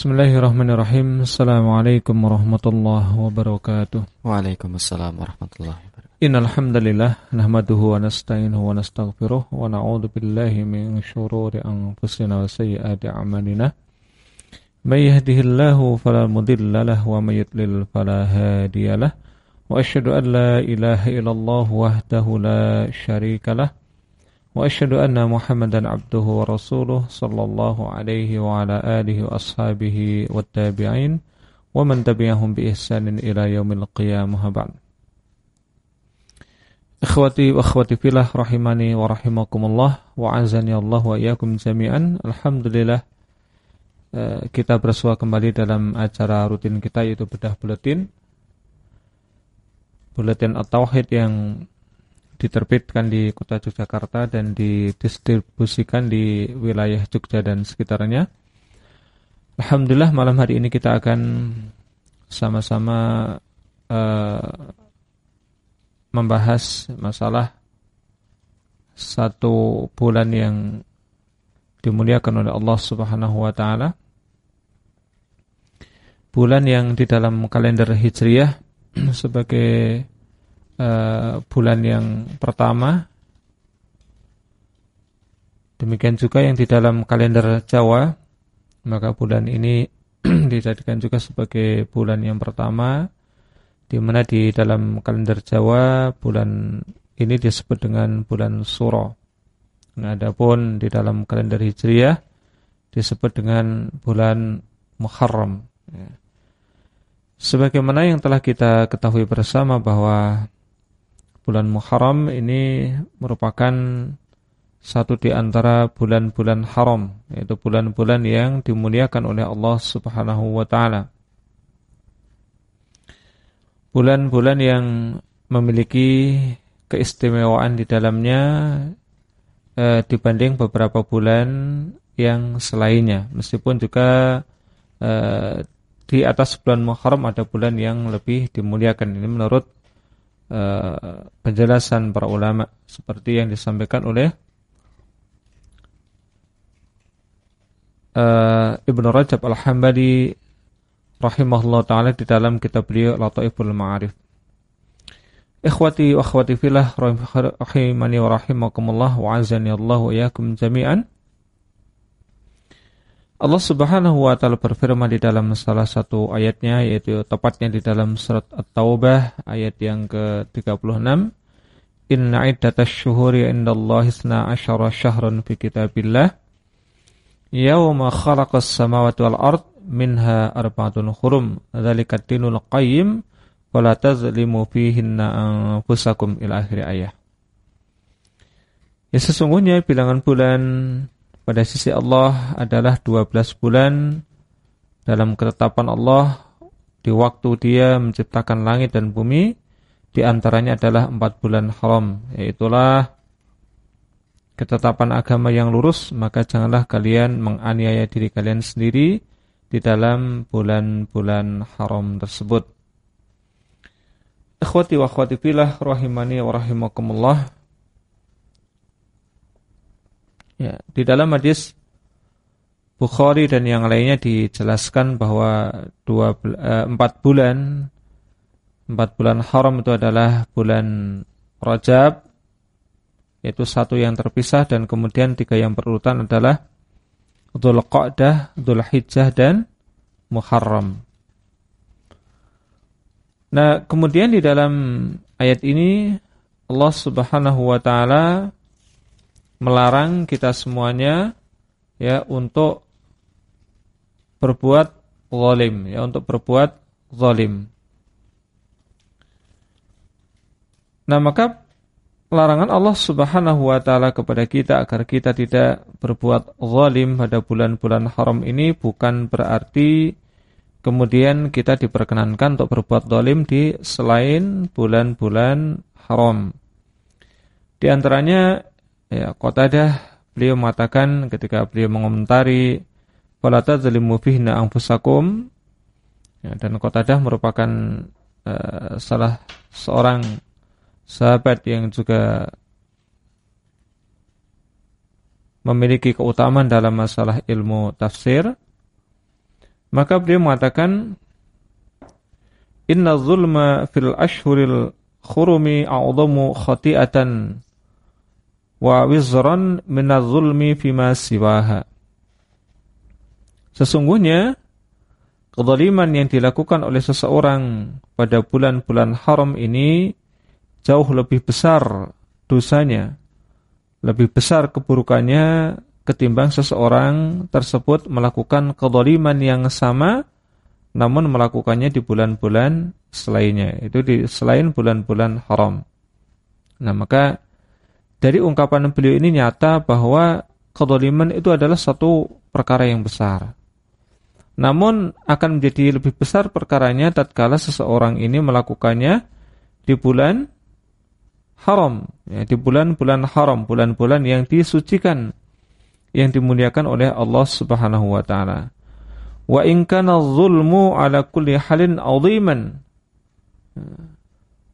Bismillahirrahmanirrahim. Assalamualaikum warahmatullahi wabarakatuh. Waalaikumsalam warahmatullahi wabarakatuh. Innal hamdalillah nahmaduhu wa nasta'inuhu wa nastaghfiruh wa na'udzu billahi min shururi anfusina wa sayyiati a'malina. May yahdihillahu fala mudilla lahu wa may yudlil fala hadiyalah. Wa asyhadu an la ilaha illallah wahdahu la syarika lah وأشهد أن محمدا عبده ورسوله صلى الله عليه وعلى آله وأصحابه والتابعين ومن تبعهم بإحسان إلى يوم القيامة بعد Ikhwati wa akhwati filah rahimani wa rahimakumullah wa azani Allah wa iyyakum jami'an. Alhamdulillah eh, kita bersua kembali dalam acara rutin kita yaitu bedah buletin. Buletin at-tauhid yang diterbitkan di kota Yogyakarta dan didistribusikan di wilayah Jogja dan sekitarnya. Alhamdulillah malam hari ini kita akan sama-sama uh, membahas masalah satu bulan yang dimuliakan oleh Allah Subhanahu wa taala. Bulan yang di dalam kalender Hijriah sebagai uh, bulan yang pertama. Demikian juga yang di dalam kalender Jawa, maka bulan ini dijadikan juga sebagai bulan yang pertama, di mana di dalam kalender Jawa bulan ini disebut dengan bulan Suro. Nah, adapun di dalam kalender Hijriah disebut dengan bulan Muharram. Ya. Sebagaimana yang telah kita ketahui bersama bahwa bulan Muharram ini merupakan satu di antara bulan-bulan haram, yaitu bulan-bulan yang dimuliakan oleh Allah Subhanahu wa taala. Bulan-bulan yang memiliki keistimewaan di dalamnya eh, dibanding beberapa bulan yang selainnya, meskipun juga eh, di atas bulan Muharram ada bulan yang lebih dimuliakan. Ini menurut uh, penjelasan para ulama seperti yang disampaikan oleh uh, Ibnu Rajab Al-Hambali rahimahullah taala di dalam kitab beliau Lataiful Ma'arif. Ikhwati wa akhwati fillah rahimani wa rahimakumullah wa azani Allah wa iyyakum jami'an. Allah Subhanahu wa taala berfirman di dalam salah satu ayatnya yaitu tepatnya di dalam surat At-Taubah ayat yang ke-36. Inna iddatash syuhuri indallahi 12 syahran fi kitabillah. Yauma khalaqas samawati wal ard minha arba'atun hurum dzalika dinul qayyim fala tazlimu fihinna anfusakum ila akhir ayat Ya sesungguhnya bilangan bulan pada sisi Allah adalah 12 bulan dalam ketetapan Allah di waktu dia menciptakan langit dan bumi di antaranya adalah 4 bulan haram yaitulah ketetapan agama yang lurus maka janganlah kalian menganiaya diri kalian sendiri di dalam bulan-bulan haram tersebut. Ikhwati wa akhwati fillah rahimani wa rahimakumullah Ya, di dalam hadis Bukhari dan yang lainnya dijelaskan bahwa dua eh, empat bulan empat bulan haram itu adalah bulan Rajab yaitu satu yang terpisah dan kemudian tiga yang berurutan adalah Dhul Qa'dah, Dhul Hijjah dan Muharram. Nah, kemudian di dalam ayat ini Allah Subhanahu wa taala melarang kita semuanya ya untuk berbuat zalim ya untuk berbuat zalim. Nah, maka larangan Allah Subhanahu wa taala kepada kita agar kita tidak berbuat zalim pada bulan-bulan haram ini bukan berarti kemudian kita diperkenankan untuk berbuat zalim di selain bulan-bulan haram. Di antaranya Ya, Qatadah beliau mengatakan ketika beliau mengomentari fala tadzlimu fihna anfusakum ya, dan Qatadah merupakan uh, salah seorang sahabat yang juga memiliki keutamaan dalam masalah ilmu tafsir. Maka beliau mengatakan Inna zulma fil ashhuril khurumi a'udhamu khati'atan wa wizran minaz zulmi fima siwaha. Sesungguhnya kezaliman yang dilakukan oleh seseorang pada bulan-bulan haram ini jauh lebih besar dosanya, lebih besar keburukannya ketimbang seseorang tersebut melakukan kezaliman yang sama namun melakukannya di bulan-bulan selainnya, itu di selain bulan-bulan haram. Nah, maka dari ungkapan beliau ini nyata bahwa kezaliman itu adalah satu perkara yang besar. Namun akan menjadi lebih besar perkaranya tatkala seseorang ini melakukannya di bulan haram, ya, di bulan-bulan haram, bulan-bulan yang disucikan, yang dimuliakan oleh Allah Subhanahu wa taala. Wa in kana zulmu ala kulli halin aziman.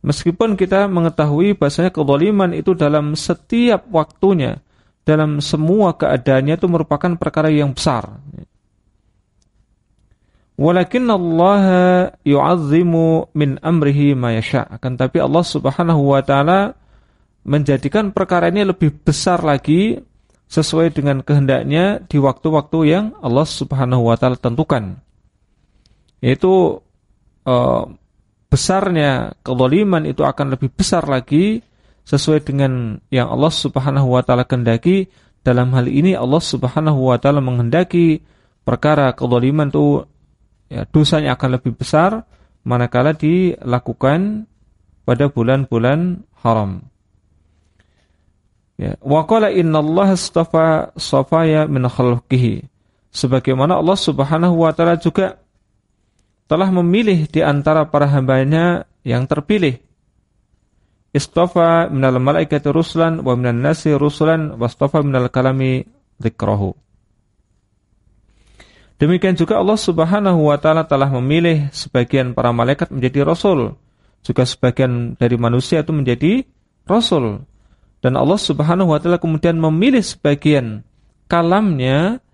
Meskipun kita mengetahui bahasanya kezaliman itu dalam setiap waktunya, dalam semua keadaannya itu merupakan perkara yang besar. Walakin Allah yu'azzimu min amrihi ma yasha. Akan tapi Allah Subhanahu wa taala menjadikan perkara ini lebih besar lagi sesuai dengan kehendaknya di waktu-waktu yang Allah Subhanahu wa taala tentukan. Yaitu uh, besarnya kezaliman itu akan lebih besar lagi sesuai dengan yang Allah Subhanahu wa taala kehendaki. Dalam hal ini Allah Subhanahu wa taala menghendaki perkara kezaliman itu ya, dosanya akan lebih besar manakala dilakukan pada bulan-bulan haram. Ya, wa qala innallaha astafa safaya min khalqihi. Sebagaimana Allah Subhanahu wa taala juga telah memilih di antara para hambanya yang terpilih. Istafa minal malaikati rusulan wa minan nasi rusulan wastafa minal kalami dzikrahu. Demikian juga Allah Subhanahu wa taala telah memilih sebagian para malaikat menjadi rasul, juga sebagian dari manusia itu menjadi rasul. Dan Allah Subhanahu wa taala kemudian memilih sebagian kalamnya,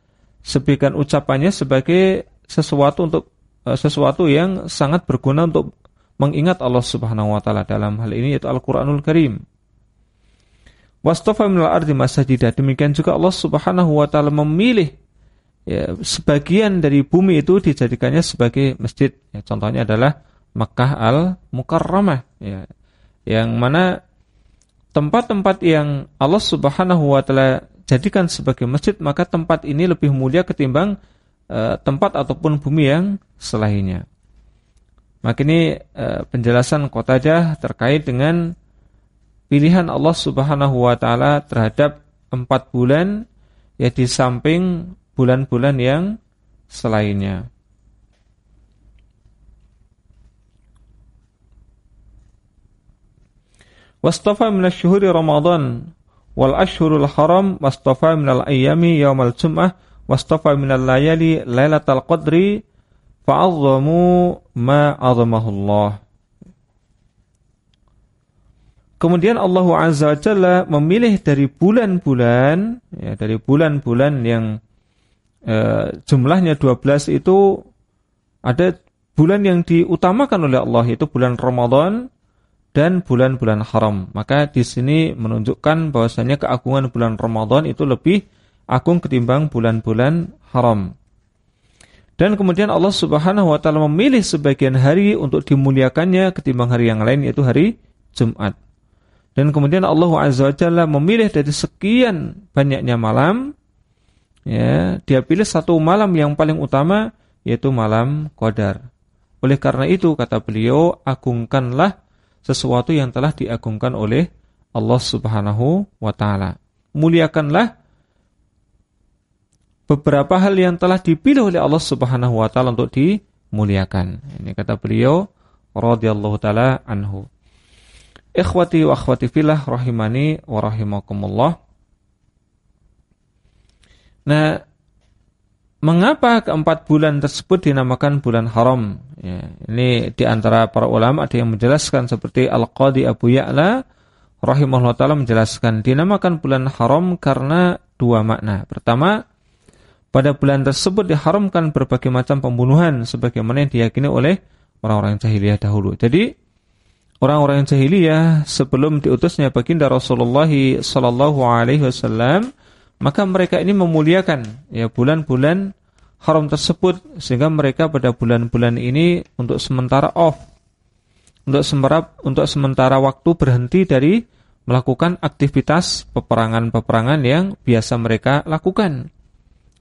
sebagian ucapannya sebagai sesuatu untuk sesuatu yang sangat berguna untuk mengingat Allah Subhanahu wa taala dalam hal ini yaitu Al-Qur'anul Karim. Wastafa minal ardi masajidah. Demikian juga Allah Subhanahu wa taala memilih ya, sebagian dari bumi itu dijadikannya sebagai masjid. Ya, contohnya adalah Makkah al-Mukarramah. Ya, yang mana tempat-tempat yang Allah Subhanahu wa taala jadikan sebagai masjid, maka tempat ini lebih mulia ketimbang uh, tempat ataupun bumi yang selainnya. Maka ini uh, penjelasan Qatadah terkait dengan pilihan Allah Subhanahu wa taala terhadap empat bulan ya di samping bulan-bulan yang selainnya. Wastafa min asy-syuhuri Ramadan wal ashhurul haram wastafa min al-ayyami yaumal jum'ah wastafa min al-layali lailatal qadri fa'azzamu ma 'azamahu Allah. Kemudian Allah Azza wa Jalla memilih dari bulan-bulan ya dari bulan-bulan yang Eh, jumlahnya 12 itu ada bulan yang diutamakan oleh Allah itu bulan Ramadan dan bulan-bulan haram. Maka di sini menunjukkan bahwasanya keagungan bulan Ramadan itu lebih agung ketimbang bulan-bulan haram. Dan kemudian Allah Subhanahu wa taala memilih sebagian hari untuk dimuliakannya ketimbang hari yang lain yaitu hari Jumat. Dan kemudian Allah Azza wa Jalla memilih dari sekian banyaknya malam ya dia pilih satu malam yang paling utama yaitu malam Qadar. Oleh karena itu kata beliau agungkanlah sesuatu yang telah diagungkan oleh Allah Subhanahu wa taala. Muliakanlah beberapa hal yang telah dipilih oleh Allah Subhanahu wa taala untuk dimuliakan. Ini kata beliau radhiyallahu taala anhu. Ikhwati wa akhwati fillah rahimani wa rahimakumullah. Nah, mengapa keempat bulan tersebut dinamakan bulan haram? Ya, ini di antara para ulama ada yang menjelaskan seperti Al-Qadi Abu Ya'la rahimahullah taala menjelaskan dinamakan bulan haram karena dua makna. Pertama, pada bulan tersebut diharamkan berbagai macam pembunuhan sebagaimana yang diyakini oleh orang-orang jahiliyah dahulu. Jadi orang-orang jahiliyah sebelum diutusnya baginda Rasulullah sallallahu alaihi wasallam maka mereka ini memuliakan ya bulan-bulan haram tersebut sehingga mereka pada bulan-bulan ini untuk sementara off untuk sementara untuk sementara waktu berhenti dari melakukan aktivitas peperangan-peperangan yang biasa mereka lakukan.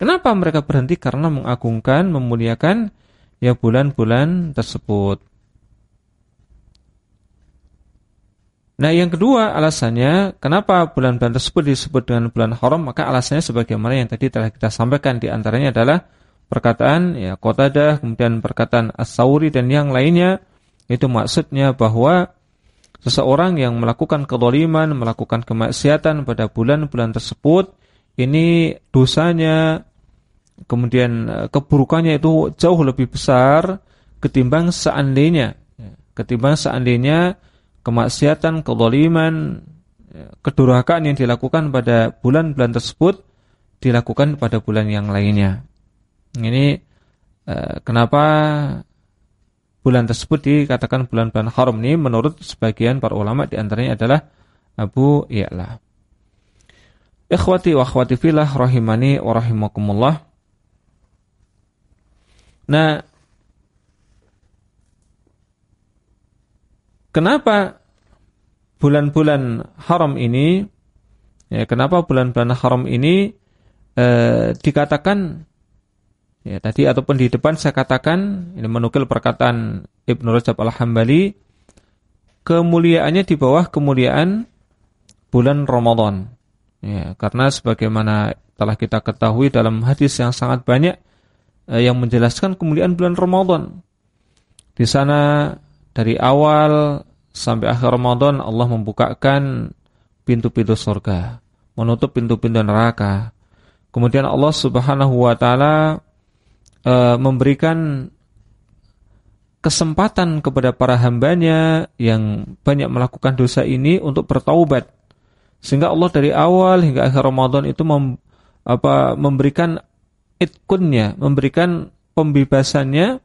Kenapa mereka berhenti? Karena mengagungkan, memuliakan ya bulan-bulan tersebut. Nah yang kedua alasannya kenapa bulan-bulan tersebut disebut dengan bulan haram maka alasannya sebagaimana yang tadi telah kita sampaikan di antaranya adalah perkataan ya Qatadah kemudian perkataan As-Sauri dan yang lainnya itu maksudnya bahwa seseorang yang melakukan kedoliman melakukan kemaksiatan pada bulan-bulan tersebut ini dosanya kemudian e, keburukannya itu jauh lebih besar ketimbang seandainya ya, ketimbang seandainya kemaksiatan, kezaliman, ya, kedurhakaan yang dilakukan pada bulan-bulan tersebut dilakukan pada bulan yang lainnya. Ini eh, kenapa bulan tersebut dikatakan bulan-bulan haram ini menurut sebagian para ulama di antaranya adalah Abu Ya'la. Ikhwati wa akhwati filah rahimani wa rahimakumullah. Nah, Kenapa bulan-bulan haram ini ya kenapa bulan-bulan haram ini eh, dikatakan ya tadi ataupun di depan saya katakan ini menukil perkataan Ibnu Rajab Al-Hambali kemuliaannya di bawah kemuliaan bulan Ramadan. Ya, karena sebagaimana telah kita ketahui dalam hadis yang sangat banyak yang menjelaskan kemuliaan bulan Ramadan. Di sana dari awal sampai akhir Ramadan Allah membukakan pintu-pintu surga, menutup pintu-pintu neraka. Kemudian Allah Subhanahu wa taala e, memberikan kesempatan kepada para hambanya yang banyak melakukan dosa ini untuk bertaubat. Sehingga Allah dari awal hingga akhir Ramadan itu mem, apa, memberikan itkunnya, memberikan pembebasannya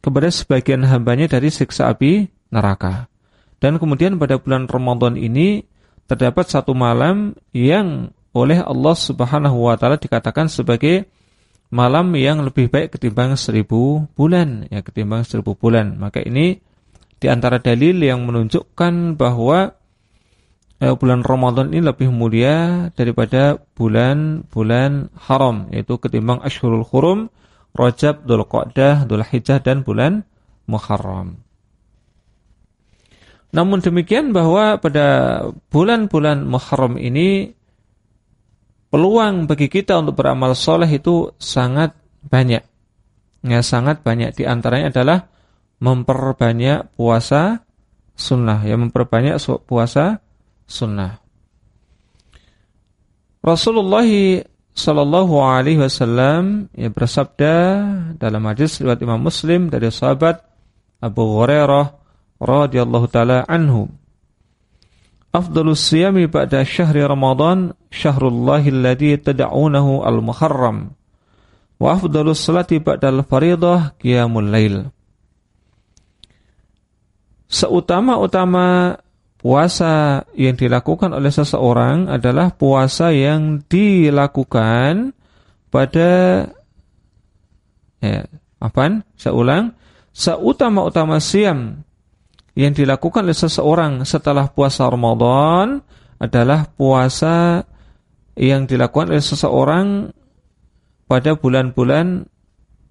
kepada sebagian hambanya dari siksa api neraka. Dan kemudian pada bulan Ramadan ini terdapat satu malam yang oleh Allah Subhanahu wa taala dikatakan sebagai malam yang lebih baik ketimbang seribu bulan, ya ketimbang seribu bulan. Maka ini di antara dalil yang menunjukkan bahwa eh, bulan Ramadan ini lebih mulia daripada bulan-bulan haram, yaitu ketimbang Ashurul Hurum Rajab, Dhul Qa'dah, Dhul Hijjah dan bulan Muharram. Namun demikian bahwa pada bulan-bulan Muharram ini peluang bagi kita untuk beramal soleh itu sangat banyak. Ya, sangat banyak. Di antaranya adalah memperbanyak puasa sunnah. Ya, memperbanyak puasa sunnah. Rasulullah Sallallahu Alaihi Wasallam ya bersabda dalam hadis riwayat Imam Muslim dari sahabat Abu Hurairah radhiyallahu taala anhu. Afdalus siyami ba'da syahri Ramadan syahrullahi alladhi tad'unahu al-Muharram. Wa afdalus salati ba'da al-fariḍah qiyamul lail. Seutama-utama puasa yang dilakukan oleh seseorang adalah puasa yang dilakukan pada ya, apa? Saya ulang, seutama-utama siam yang dilakukan oleh seseorang setelah puasa Ramadan adalah puasa yang dilakukan oleh seseorang pada bulan-bulan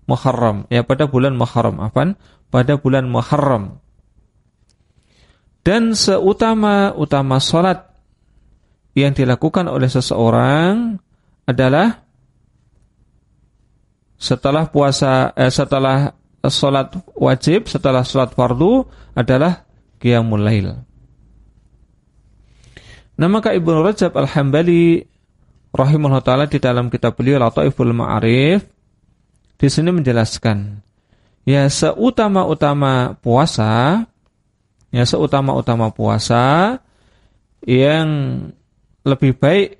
Muharram, ya pada bulan Muharram, apa? Pada bulan Muharram dan seutama-utama sholat yang dilakukan oleh seseorang adalah setelah puasa, eh, setelah sholat wajib, setelah sholat fardu adalah qiyamul lail. Nah maka Ibnu Rajab Al-Hambali rahimahullah taala di dalam kitab beliau Lataiful Ma'arif di sini menjelaskan ya seutama-utama puasa ya seutama-utama puasa yang lebih baik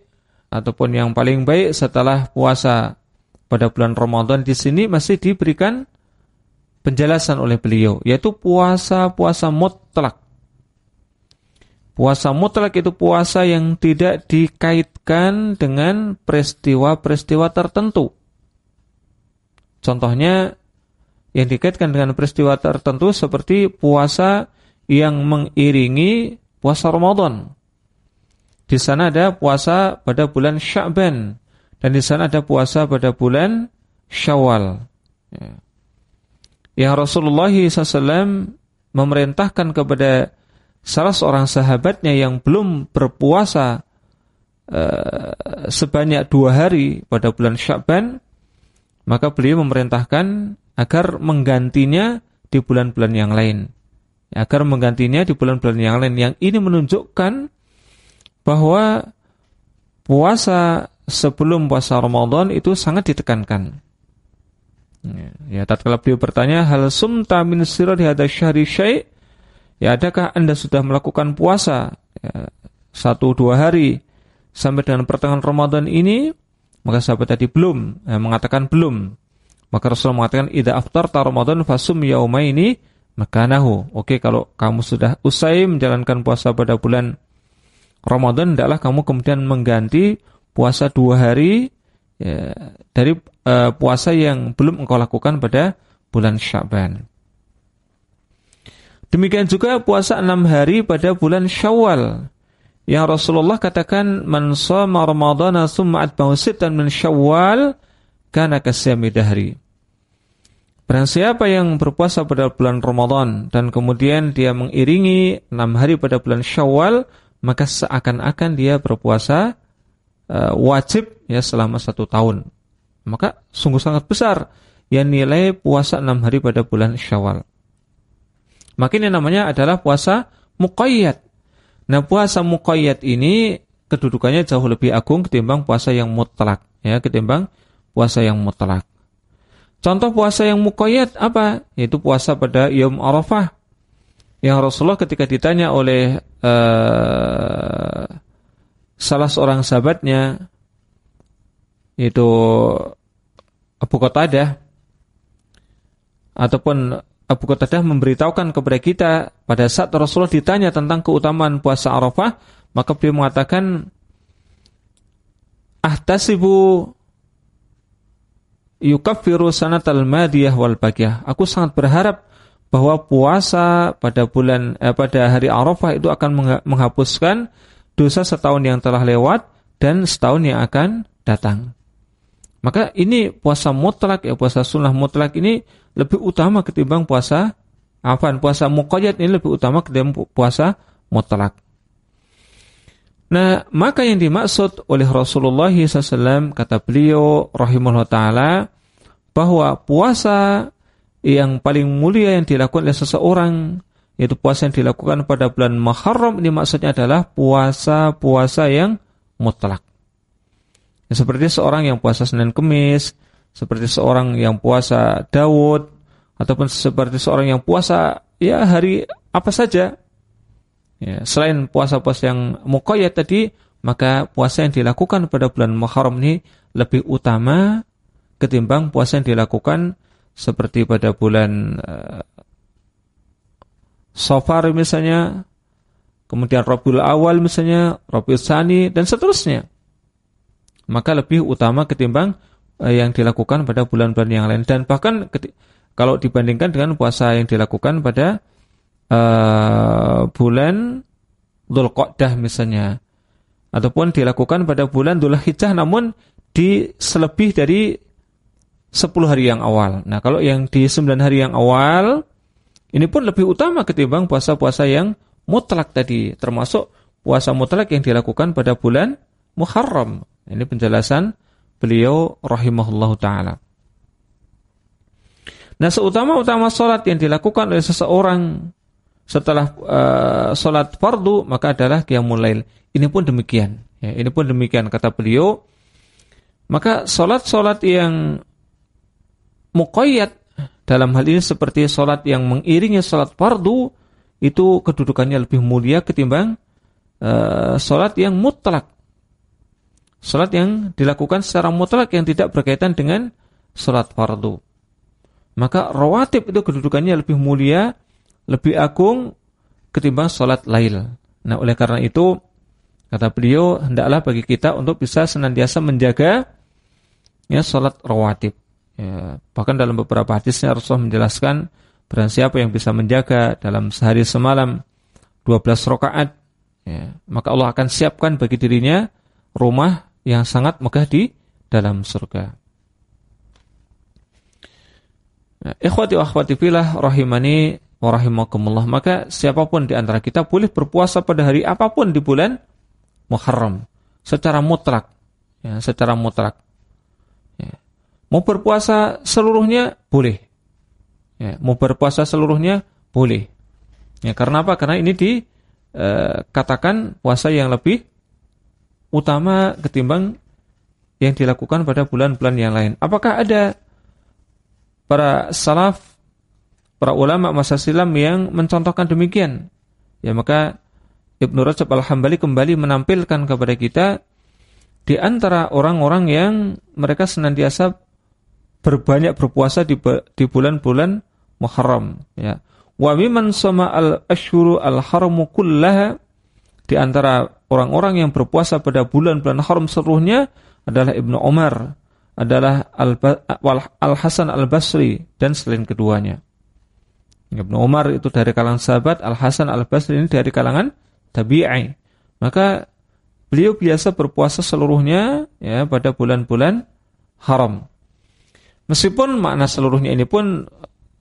ataupun yang paling baik setelah puasa pada bulan Ramadan di sini masih diberikan penjelasan oleh beliau yaitu puasa-puasa mutlak. Puasa mutlak itu puasa yang tidak dikaitkan dengan peristiwa-peristiwa tertentu. Contohnya yang dikaitkan dengan peristiwa tertentu seperti puasa yang mengiringi puasa Ramadan. Di sana ada puasa pada bulan Sya'ban dan di sana ada puasa pada bulan Syawal. Ya. Yang Rasulullah SAW memerintahkan kepada salah seorang sahabatnya yang belum berpuasa uh, sebanyak dua hari pada bulan Sya'ban, maka beliau memerintahkan agar menggantinya di bulan-bulan yang lain. Agar menggantinya di bulan-bulan yang lain. Yang ini menunjukkan bahwa puasa sebelum puasa Ramadan itu sangat ditekankan. Ya, tatkala beliau bertanya, hal sumta min sirri hadha syahri syai' Ya, adakah Anda sudah melakukan puasa ya, satu dua hari sampai dengan pertengahan Ramadan ini? Maka sahabat tadi belum, ya, mengatakan belum. Maka Rasul mengatakan, Ida aftar ta Ramadan fasum yaumaini makanahu. Oke, kalau kamu sudah usai menjalankan puasa pada bulan Ramadan, adalah kamu kemudian mengganti puasa dua hari ya, dari uh, puasa yang belum engkau lakukan pada bulan Syaban. Demikian juga puasa enam hari pada bulan Syawal. Yang Rasulullah katakan man shoma ramadhana tsumma atba'u sittan min Syawal kana kasyami dahri. Barang siapa yang berpuasa pada bulan Ramadan dan kemudian dia mengiringi enam hari pada bulan Syawal, maka seakan-akan dia berpuasa uh, wajib ya selama satu tahun. Maka sungguh sangat besar yang nilai puasa enam hari pada bulan Syawal. Maka ini namanya adalah puasa muqayyad. Nah, puasa muqayyad ini kedudukannya jauh lebih agung ketimbang puasa yang mutlak, ya, ketimbang puasa yang mutlak. Contoh puasa yang muqayyad apa? Yaitu puasa pada Yom Arafah. Yang Rasulullah ketika ditanya oleh uh, salah seorang sahabatnya yaitu Abu Qatadah ataupun Abu Qatadah memberitahukan kepada kita pada saat Rasulullah ditanya tentang keutamaan puasa Arafah, maka beliau mengatakan ahtasibu yukaffiru sanatal madiyah wal bagiyah. Aku sangat berharap bahwa puasa pada bulan eh, pada hari Arafah itu akan menghapuskan dosa setahun yang telah lewat dan setahun yang akan datang. Maka ini puasa mutlak ya puasa sunnah mutlak ini lebih utama ketimbang puasa afan puasa muqayyad ini lebih utama ketimbang puasa mutlak. Nah, maka yang dimaksud oleh Rasulullah SAW kata beliau rahimahullah taala bahwa puasa yang paling mulia yang dilakukan oleh seseorang yaitu puasa yang dilakukan pada bulan Muharram ini maksudnya adalah puasa-puasa yang mutlak. Seperti seorang yang puasa Senin Kemis, seperti seorang yang puasa Daud ataupun seperti seorang yang puasa ya hari apa saja ya, selain puasa-puasa yang muqayyad tadi maka puasa yang dilakukan pada bulan Muharram ini lebih utama ketimbang puasa yang dilakukan seperti pada bulan uh, Safar misalnya kemudian Rabiul Awal misalnya Rabiul Sani dan seterusnya. Maka lebih utama ketimbang Eh, yang dilakukan pada bulan-bulan yang lain. Dan bahkan kalau dibandingkan dengan puasa yang dilakukan pada uh, bulan Dzulqa'dah misalnya ataupun dilakukan pada bulan Dzulhijjah namun di selebih dari 10 hari yang awal. Nah, kalau yang di 9 hari yang awal ini pun lebih utama ketimbang puasa-puasa yang mutlak tadi, termasuk puasa mutlak yang dilakukan pada bulan Muharram. Ini penjelasan beliau rahimahullahu taala. Nah, seutama-utama salat yang dilakukan oleh seseorang setelah uh, salat fardu maka adalah qiyamul lail. Ini pun demikian. Ya, ini pun demikian kata beliau. Maka salat-salat yang muqayyad dalam hal ini seperti salat yang mengiringi salat fardu itu kedudukannya lebih mulia ketimbang uh, salat yang mutlak Salat yang dilakukan secara mutlak yang tidak berkaitan dengan salat fardu. Maka rawatib itu kedudukannya lebih mulia, lebih agung ketimbang salat lail. Nah, oleh karena itu kata beliau hendaklah bagi kita untuk bisa senantiasa menjaga ya salat rawatib. Ya, bahkan dalam beberapa hadisnya Rasulullah menjelaskan barang siapa yang bisa menjaga dalam sehari semalam 12 rakaat ya, maka Allah akan siapkan bagi dirinya rumah yang sangat megah di dalam surga. Nah, ikhwati wa akhwati filah rahimani wa rahimakumullah. Maka siapa pun di antara kita boleh berpuasa pada hari apa pun di bulan Muharram secara mutlak. Ya, secara mutlak. Ya. Mau berpuasa seluruhnya boleh. Ya, mau berpuasa seluruhnya boleh. Ya, karena apa? Karena ini dikatakan eh, puasa yang lebih utama ketimbang yang dilakukan pada bulan-bulan yang lain. Apakah ada para salaf, para ulama masa silam yang mencontohkan demikian? Ya maka Ibnu Rajab Al-Hambali kembali menampilkan kepada kita di antara orang-orang yang mereka senantiasa berbanyak berpuasa di bulan-bulan Muharram ya. Wa mimman sama al-asyhuru al-haramu kullaha di antara orang-orang yang berpuasa pada bulan-bulan haram seluruhnya adalah Ibnu Umar, adalah Al-Hasan Al-Basri dan selain keduanya. Ibnu Umar itu dari kalangan sahabat, Al-Hasan Al-Basri ini dari kalangan tabi'i. Maka beliau biasa berpuasa seluruhnya ya pada bulan-bulan haram. Meskipun makna seluruhnya ini pun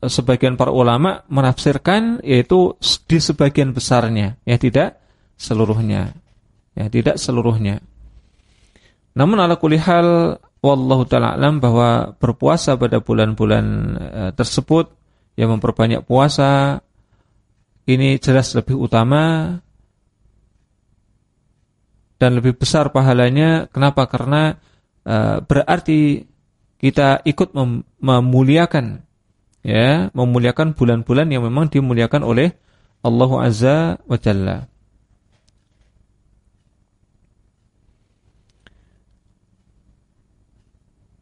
sebagian para ulama menafsirkan yaitu di sebagian besarnya, ya tidak seluruhnya. Ya, tidak seluruhnya. Namun ala kulihal wallahu taala alam bahwa berpuasa pada bulan-bulan e, tersebut yang memperbanyak puasa ini jelas lebih utama dan lebih besar pahalanya. Kenapa? Karena e, berarti kita ikut mem memuliakan ya, memuliakan bulan-bulan yang memang dimuliakan oleh Allah Azza wa Jalla.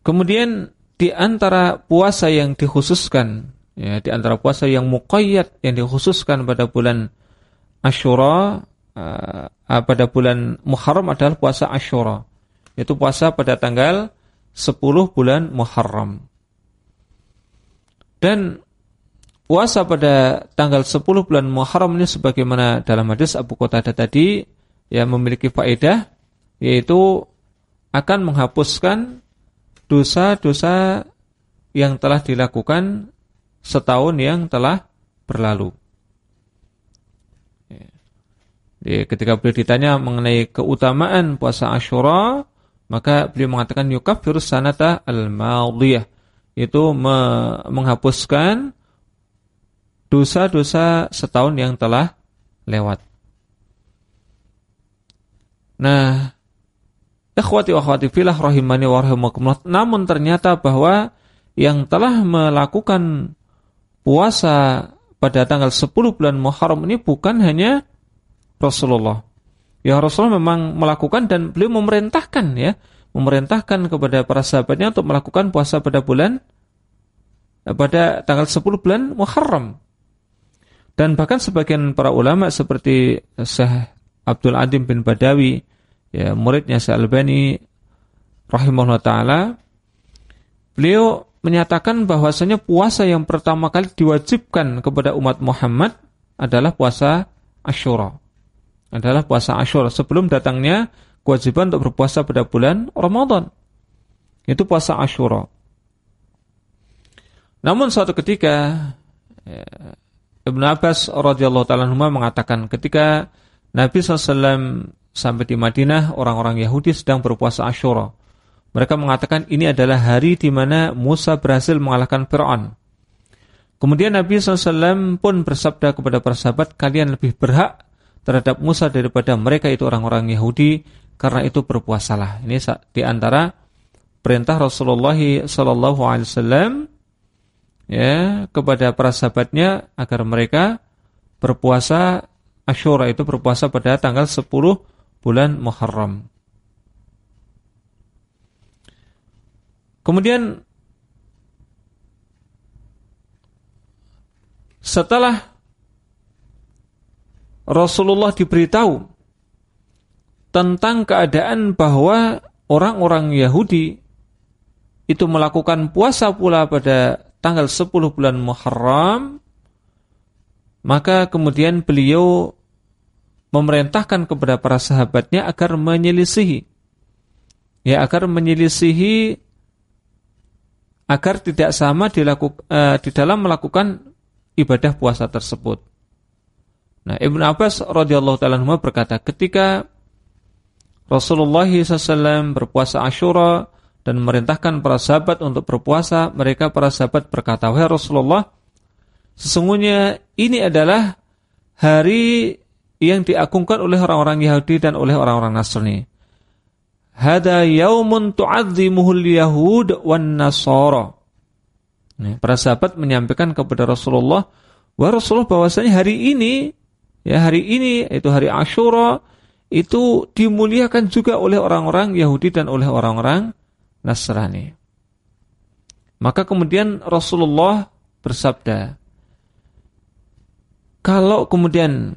Kemudian di antara puasa yang dikhususkan, ya, di antara puasa yang muqayyad yang dikhususkan pada bulan Ashura, uh, pada bulan Muharram adalah puasa Ashura. Itu puasa pada tanggal 10 bulan Muharram. Dan puasa pada tanggal 10 bulan Muharram ini sebagaimana dalam hadis Abu Qatadah tadi yang memiliki faedah yaitu akan menghapuskan dosa-dosa yang telah dilakukan setahun yang telah berlalu. Jadi, ketika beliau ditanya mengenai keutamaan puasa Ashura, maka beliau mengatakan yukafir sanata al-madiyah. Itu me menghapuskan dosa-dosa setahun yang telah lewat. Nah, Ikhwati wa akhwati filah rahimani wa rahimakumullah. Namun ternyata bahwa yang telah melakukan puasa pada tanggal 10 bulan Muharram ini bukan hanya Rasulullah. Ya Rasulullah memang melakukan dan beliau memerintahkan ya, memerintahkan kepada para sahabatnya untuk melakukan puasa pada bulan pada tanggal 10 bulan Muharram. Dan bahkan sebagian para ulama seperti Syekh Abdul Adim bin Badawi ya muridnya Syalbani rahimahullah taala beliau menyatakan bahwasanya puasa yang pertama kali diwajibkan kepada umat Muhammad adalah puasa Ashura. Adalah puasa Ashura sebelum datangnya kewajiban untuk berpuasa pada bulan Ramadan. Itu puasa Ashura. Namun suatu ketika ya, Ibnu Abbas radhiyallahu taala mengatakan ketika Nabi SAW sampai di Madinah orang-orang Yahudi sedang berpuasa Ashura. Mereka mengatakan ini adalah hari di mana Musa berhasil mengalahkan Fir'aun. Kemudian Nabi SAW pun bersabda kepada para sahabat, kalian lebih berhak terhadap Musa daripada mereka itu orang-orang Yahudi, karena itu berpuasalah. Ini di antara perintah Rasulullah SAW ya kepada para sahabatnya agar mereka berpuasa Ashura itu berpuasa pada tanggal 10 bulan Muharram. Kemudian setelah Rasulullah diberitahu tentang keadaan bahwa orang-orang Yahudi itu melakukan puasa pula pada tanggal 10 bulan Muharram maka kemudian beliau memerintahkan kepada para sahabatnya agar menyelisihi. Ya agar menyelisihi agar tidak sama dilakukan uh, di dalam melakukan ibadah puasa tersebut. Nah, Ibn Abbas radhiyallahu taala berkata, ketika Rasulullah SAW berpuasa Ashura dan memerintahkan para sahabat untuk berpuasa, mereka para sahabat berkata, "Wahai Rasulullah, sesungguhnya ini adalah hari yang diagungkan oleh orang-orang Yahudi dan oleh orang-orang Nasrani. Hada yaumun tu'adzimuhul yahud wan nasara. Nah, para sahabat menyampaikan kepada Rasulullah, "Wah Rasulullah bahwasanya hari ini, ya hari ini itu hari Ashura itu dimuliakan juga oleh orang-orang Yahudi dan oleh orang-orang Nasrani." Maka kemudian Rasulullah bersabda, "Kalau kemudian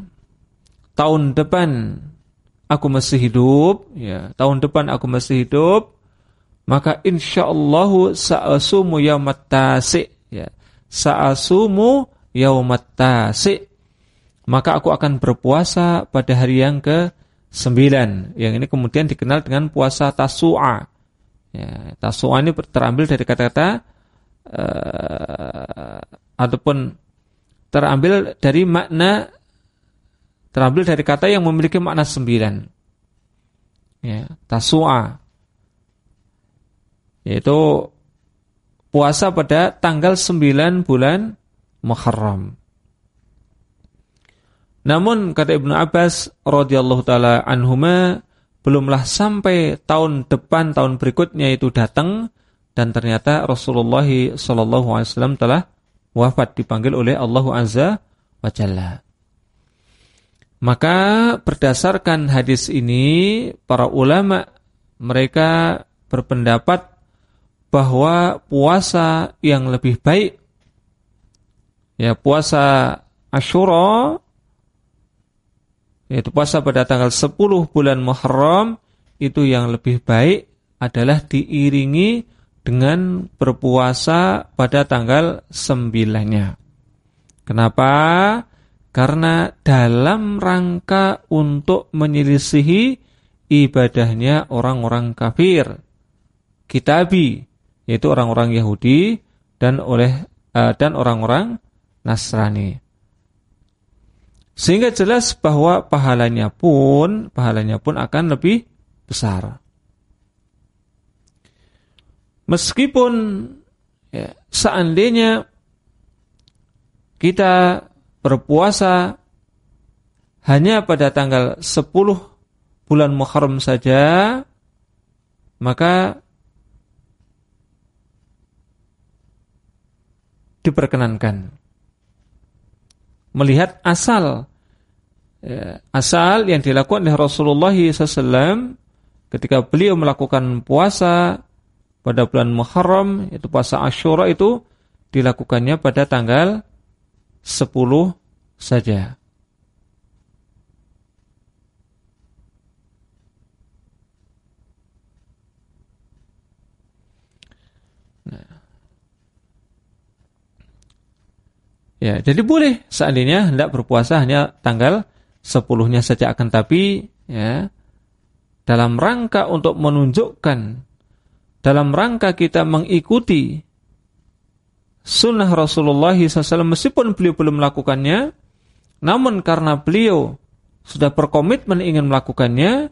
tahun depan aku masih hidup, ya, tahun depan aku masih hidup, maka insyaallah sa'asumu yaumat tasi, ya. Sa'asumu yaumat tasi. Maka aku akan berpuasa pada hari yang ke-9. Yang ini kemudian dikenal dengan puasa Tasu'a. Ya, Tasu'a ini terambil dari kata-kata uh, ataupun terambil dari makna terambil dari kata yang memiliki makna sembilan. Ya, tasua. Yaitu puasa pada tanggal sembilan bulan Muharram. Namun kata Ibnu Abbas radhiyallahu taala anhuma belumlah sampai tahun depan tahun berikutnya itu datang dan ternyata Rasulullah sallallahu alaihi wasallam telah wafat dipanggil oleh Allah Azza wa Jalla. Maka berdasarkan hadis ini para ulama mereka berpendapat bahwa puasa yang lebih baik ya puasa Asyura yaitu puasa pada tanggal 10 bulan Muharram itu yang lebih baik adalah diiringi dengan berpuasa pada tanggal 9-nya. Kenapa? Karena dalam rangka untuk menyelisihi ibadahnya orang-orang kafir, kitabi, yaitu orang-orang Yahudi dan oleh uh, dan orang-orang Nasrani. Sehingga jelas bahwa pahalanya pun pahalanya pun akan lebih besar. Meskipun ya, seandainya kita berpuasa hanya pada tanggal 10 bulan Muharram saja, maka diperkenankan. Melihat asal ya, asal yang dilakukan oleh Rasulullah SAW ketika beliau melakukan puasa pada bulan Muharram, itu puasa Ashura itu dilakukannya pada tanggal sepuluh saja. Nah. Ya, jadi boleh seandainya hendak berpuasa hanya tanggal sepuluhnya saja akan tapi ya dalam rangka untuk menunjukkan dalam rangka kita mengikuti sunnah Rasulullah SAW meskipun beliau belum melakukannya, namun karena beliau sudah berkomitmen ingin melakukannya,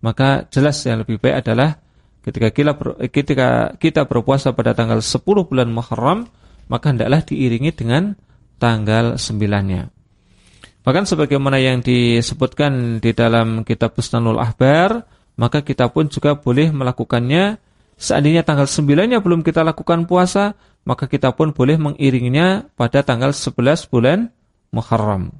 maka jelas yang lebih baik adalah ketika kita, ketika kita berpuasa pada tanggal 10 bulan Muharram, maka hendaklah diiringi dengan tanggal 9-nya. Bahkan sebagaimana yang disebutkan di dalam kitab Bustanul Ahbar, maka kita pun juga boleh melakukannya seandainya tanggal 9-nya belum kita lakukan puasa, maka kita pun boleh mengiringinya pada tanggal 11 bulan Muharram.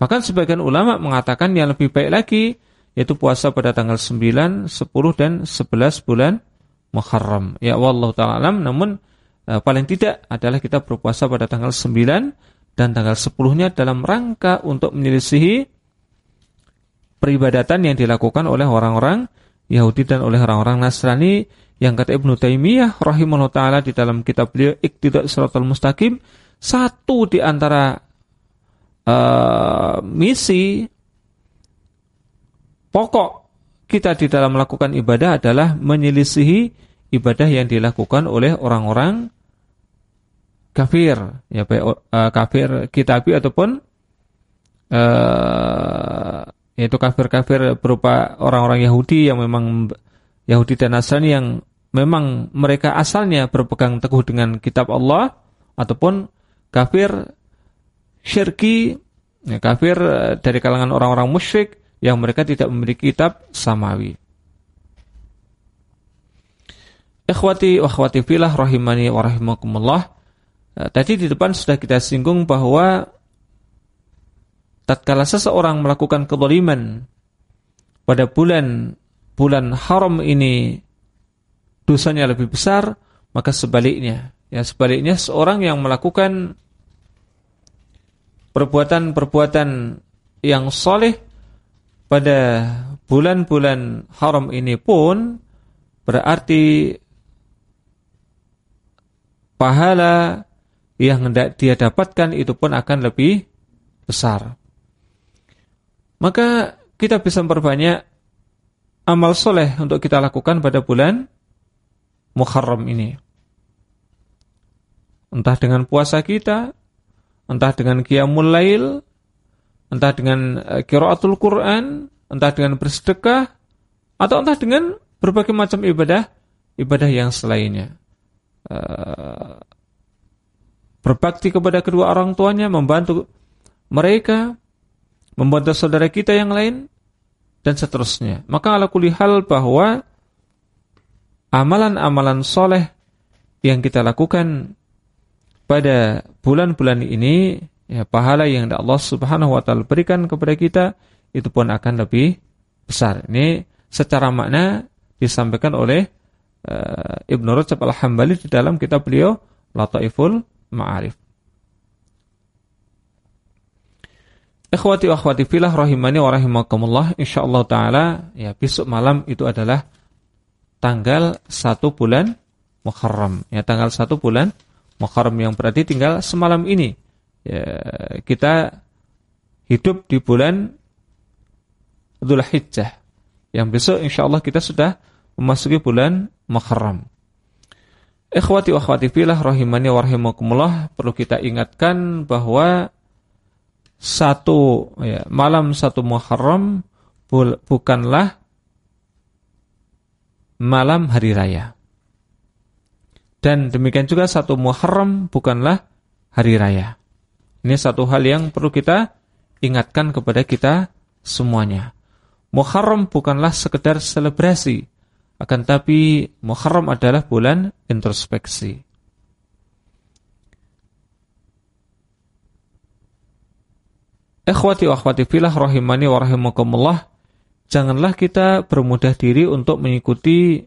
Bahkan sebagian ulama mengatakan yang lebih baik lagi yaitu puasa pada tanggal 9, 10 dan 11 bulan Muharram. Ya Allah taala alam namun uh, paling tidak adalah kita berpuasa pada tanggal 9 dan tanggal 10-nya dalam rangka untuk menyelisihi peribadatan yang dilakukan oleh orang-orang Yahudi dan oleh orang-orang Nasrani yang kata Ibnu Taimiyah rahimahullah taala di dalam kitab beliau Iqtidak Siratal Mustaqim satu di antara uh, misi pokok kita di dalam melakukan ibadah adalah menyelisihi ibadah yang dilakukan oleh orang-orang kafir, ya baik uh, kafir kitabi ataupun uh, yaitu kafir-kafir berupa orang-orang Yahudi yang memang Yahudi dan Nasrani yang memang mereka asalnya berpegang teguh dengan kitab Allah ataupun kafir syirki ya, kafir eh, dari kalangan orang-orang musyrik yang mereka tidak memiliki kitab samawi. Ikhwati wa akhwati filah rahimani wa rahimakumullah. Eh, tadi di depan sudah kita singgung bahwa tatkala seseorang melakukan kezaliman pada bulan bulan haram ini dosanya lebih besar, maka sebaliknya, ya sebaliknya seorang yang melakukan perbuatan-perbuatan yang soleh pada bulan-bulan haram ini pun berarti pahala yang hendak dia dapatkan itu pun akan lebih besar. Maka kita bisa memperbanyak amal soleh untuk kita lakukan pada bulan Muharram ini. Entah dengan puasa kita, entah dengan qiyamul lail, entah dengan uh, qiraatul Quran, entah dengan bersedekah atau entah dengan berbagai macam ibadah ibadah yang selainnya. Uh, berbakti kepada kedua orang tuanya, membantu mereka, membantu saudara kita yang lain dan seterusnya. Maka ala hal bahwa amalan-amalan soleh yang kita lakukan pada bulan-bulan ini ya pahala yang Allah Subhanahu wa taala berikan kepada kita itu pun akan lebih besar. Ini secara makna disampaikan oleh uh, Ibnu Rajab Al-Hambali di dalam kitab beliau Lataiful Ma'arif. Ikhwati wa akhwati filah rahimani wa rahimakumullah insyaallah taala ya besok malam itu adalah tanggal 1 bulan Muharram ya tanggal 1 bulan Muharram yang berarti tinggal semalam ini ya, kita hidup di bulan Hijjah yang besok insya Allah kita sudah memasuki bulan Muharram. Ikhwati wa akhwati filah rahimani wa rahimakumullah perlu kita ingatkan bahwa satu ya, malam satu Muharram bukanlah malam hari raya. Dan demikian juga satu Muharram bukanlah hari raya. Ini satu hal yang perlu kita ingatkan kepada kita semuanya. Muharram bukanlah sekedar selebrasi, akan tapi Muharram adalah bulan introspeksi. Ikhwati wa akhwati filah rahimani wa rahimakumullah, janganlah kita bermudah diri untuk mengikuti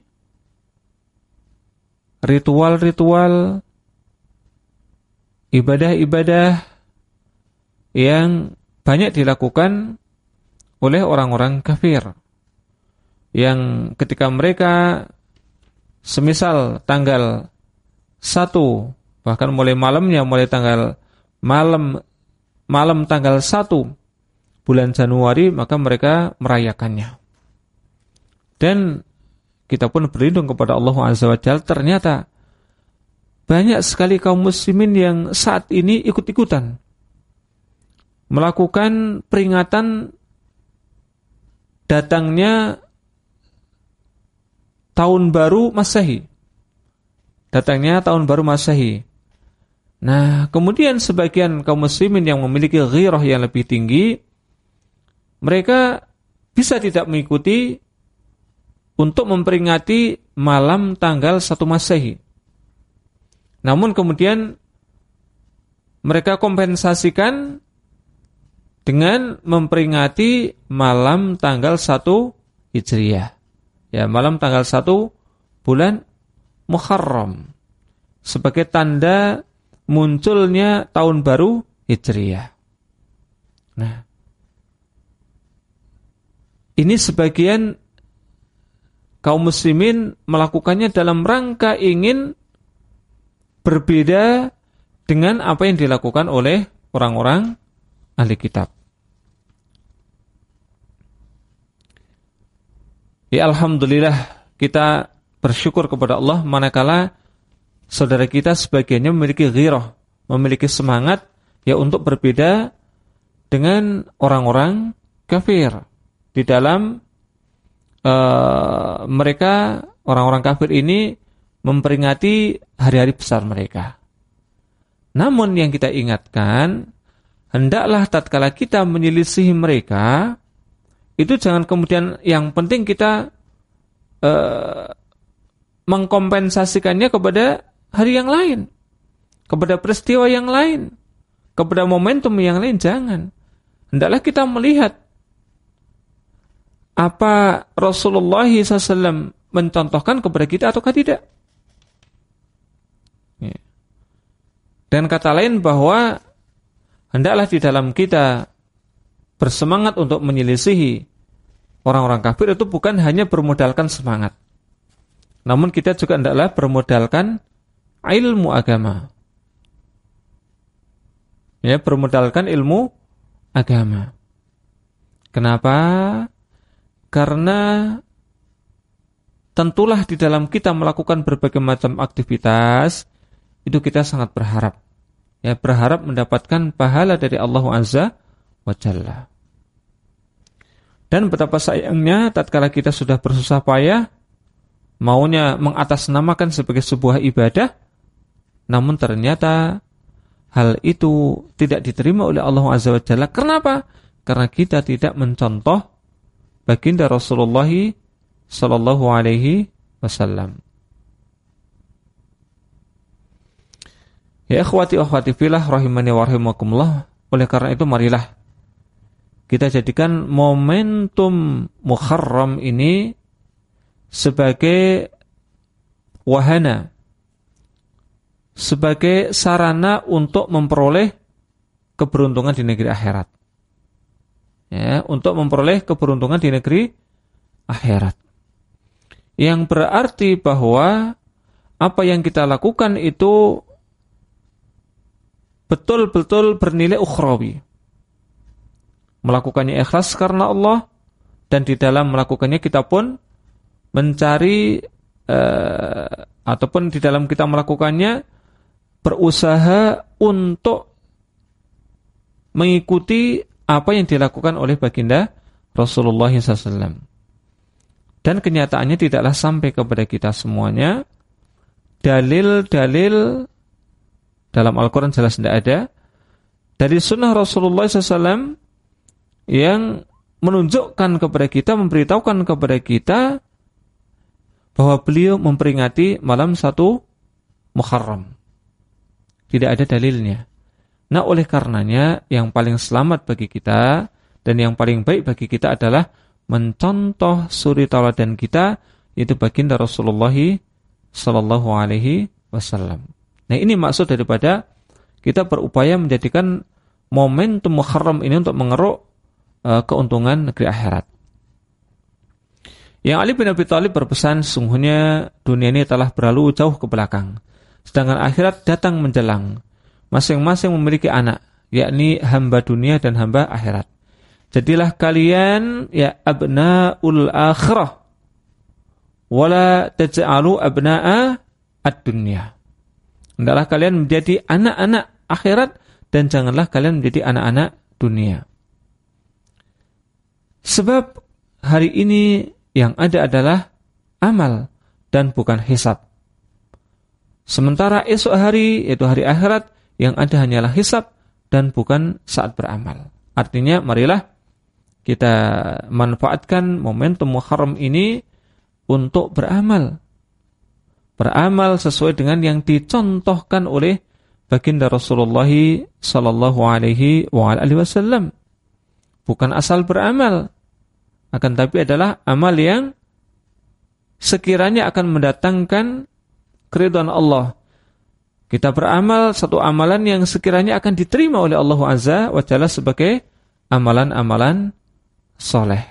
ritual-ritual ibadah-ibadah yang banyak dilakukan oleh orang-orang kafir. Yang ketika mereka semisal tanggal 1 bahkan mulai malamnya mulai tanggal malam malam tanggal 1 bulan Januari maka mereka merayakannya dan kita pun berlindung kepada Allah Azza wa Jalla ternyata banyak sekali kaum muslimin yang saat ini ikut-ikutan melakukan peringatan datangnya tahun baru Masehi. Datangnya tahun baru Masehi. Nah, kemudian sebagian kaum muslimin yang memiliki ghirah yang lebih tinggi, mereka bisa tidak mengikuti untuk memperingati malam tanggal 1 Masehi. Namun kemudian mereka kompensasikan dengan memperingati malam tanggal 1 Hijriah. Ya, malam tanggal 1 bulan Muharram sebagai tanda munculnya tahun baru Hijriah. Nah, ini sebagian kaum muslimin melakukannya dalam rangka ingin berbeda dengan apa yang dilakukan oleh orang-orang ahli kitab. Ya Alhamdulillah kita bersyukur kepada Allah manakala saudara kita sebagiannya memiliki ghirah, memiliki semangat ya untuk berbeda dengan orang-orang kafir di dalam uh, mereka orang-orang kafir ini memperingati hari-hari besar mereka. Namun yang kita ingatkan hendaklah tatkala kita menyelisihi mereka itu jangan kemudian yang penting kita uh, mengkompensasikannya kepada hari yang lain, kepada peristiwa yang lain, kepada momentum yang lain jangan. Hendaklah kita melihat apa Rasulullah SAW mencontohkan kepada kita ataukah tidak. Ya. Dan kata lain bahwa hendaklah di dalam kita bersemangat untuk menyelisihi orang-orang kafir itu bukan hanya bermodalkan semangat. Namun kita juga hendaklah bermodalkan ilmu agama. Ya, bermodalkan ilmu agama. Kenapa? Karena tentulah di dalam kita melakukan berbagai macam aktivitas itu kita sangat berharap. Ya, berharap mendapatkan pahala dari Allah Azza wa Jalla. Dan betapa sayangnya tatkala kita sudah bersusah payah maunya mengatasnamakan sebagai sebuah ibadah namun ternyata hal itu tidak diterima oleh Allah Azza wa Jalla. Kenapa? Karena kita tidak mencontoh baginda Rasulullah sallallahu alaihi wasallam. Ya akhwati akhwati filah rahimani wa rahimakumullah. Oleh karena itu marilah kita jadikan momentum Muharram ini sebagai wahana sebagai sarana untuk memperoleh keberuntungan di negeri akhirat. Ya, untuk memperoleh keberuntungan di negeri akhirat. Yang berarti bahwa apa yang kita lakukan itu betul-betul bernilai ukhrawi. Melakukannya ikhlas karena Allah dan di dalam melakukannya kita pun mencari uh, ataupun di dalam kita melakukannya berusaha untuk mengikuti apa yang dilakukan oleh baginda Rasulullah SAW. Dan kenyataannya tidaklah sampai kepada kita semuanya. Dalil-dalil dalam Al-Quran jelas tidak ada. Dari sunnah Rasulullah SAW yang menunjukkan kepada kita, memberitahukan kepada kita bahwa beliau memperingati malam satu Muharram. Tidak ada dalilnya. Nah oleh karenanya yang paling selamat bagi kita dan yang paling baik bagi kita adalah mencontoh suri tauladan kita yaitu baginda Rasulullah sallallahu alaihi wasallam. Nah ini maksud daripada kita berupaya menjadikan momentum Muharram ini untuk mengeruk uh, keuntungan negeri akhirat. Yang Ali bin Abi Thalib berpesan sungguhnya dunia ini telah berlalu jauh ke belakang sedangkan akhirat datang menjelang. Masing-masing memiliki anak, yakni hamba dunia dan hamba akhirat. Jadilah kalian ya abnaul akhirah wala taj'alu abna'a ad-dunya. Hendaklah kalian menjadi anak-anak akhirat dan janganlah kalian menjadi anak-anak dunia. Sebab hari ini yang ada adalah amal dan bukan hisab. Sementara esok hari, yaitu hari akhirat, yang ada hanyalah hisab dan bukan saat beramal. Artinya, marilah kita manfaatkan momentum Muharram ini untuk beramal. Beramal sesuai dengan yang dicontohkan oleh baginda Rasulullah sallallahu alaihi wasallam. Bukan asal beramal, akan tapi adalah amal yang sekiranya akan mendatangkan keriduan Allah. Kita beramal satu amalan yang sekiranya akan diterima oleh Allah Azza wa Jalla sebagai amalan-amalan soleh.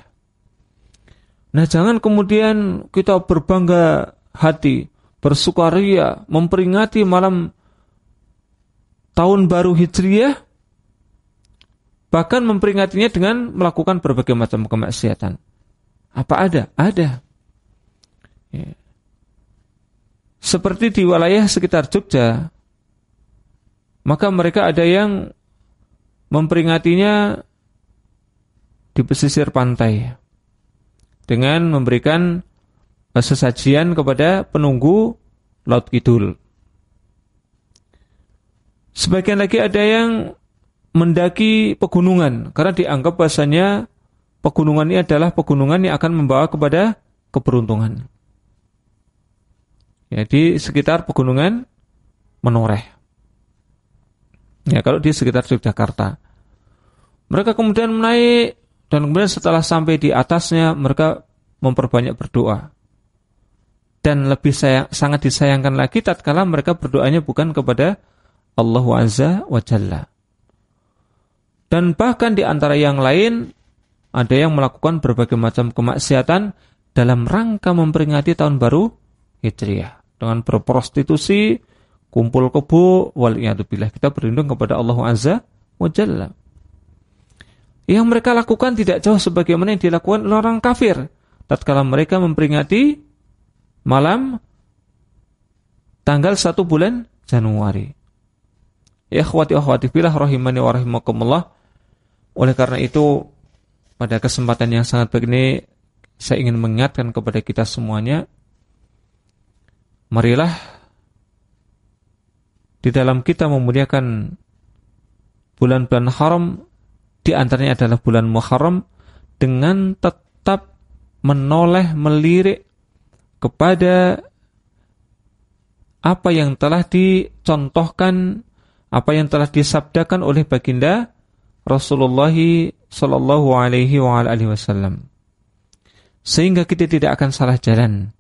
Nah jangan kemudian kita berbangga hati, bersukaria, memperingati malam tahun baru Hijriah, bahkan memperingatinya dengan melakukan berbagai macam kemaksiatan. Apa ada? Ada. Ya. Seperti di wilayah sekitar Jogja, maka mereka ada yang memperingatinya di pesisir pantai dengan memberikan eh, sesajian kepada penunggu Laut Kidul. Sebagian lagi ada yang mendaki pegunungan karena dianggap bahasanya pegunungan ini adalah pegunungan yang akan membawa kepada keberuntungan. Ya, di sekitar pegunungan Menoreh. Ya, kalau di sekitar Yogyakarta. Mereka kemudian naik dan kemudian setelah sampai di atasnya mereka memperbanyak berdoa. Dan lebih sayang, sangat disayangkan lagi tatkala mereka berdoanya bukan kepada Allah Azza wa Jalla. Dan bahkan di antara yang lain ada yang melakukan berbagai macam kemaksiatan dalam rangka memperingati tahun baru Hijriah dengan berprostitusi, kumpul kebo, waliyadzubillah. Kita berlindung kepada Allah Azza wa Jalla. Yang mereka lakukan tidak jauh sebagaimana yang dilakukan oleh orang kafir. Tatkala mereka memperingati malam tanggal 1 bulan Januari. Ya akhwati akhwati filah rahimani wa rahimakumullah. Oleh karena itu pada kesempatan yang sangat baik ini saya ingin mengingatkan kepada kita semuanya marilah di dalam kita memuliakan bulan-bulan haram di antaranya adalah bulan Muharram dengan tetap menoleh melirik kepada apa yang telah dicontohkan, apa yang telah disabdakan oleh baginda Rasulullah sallallahu alaihi wasallam. Sehingga kita tidak akan salah jalan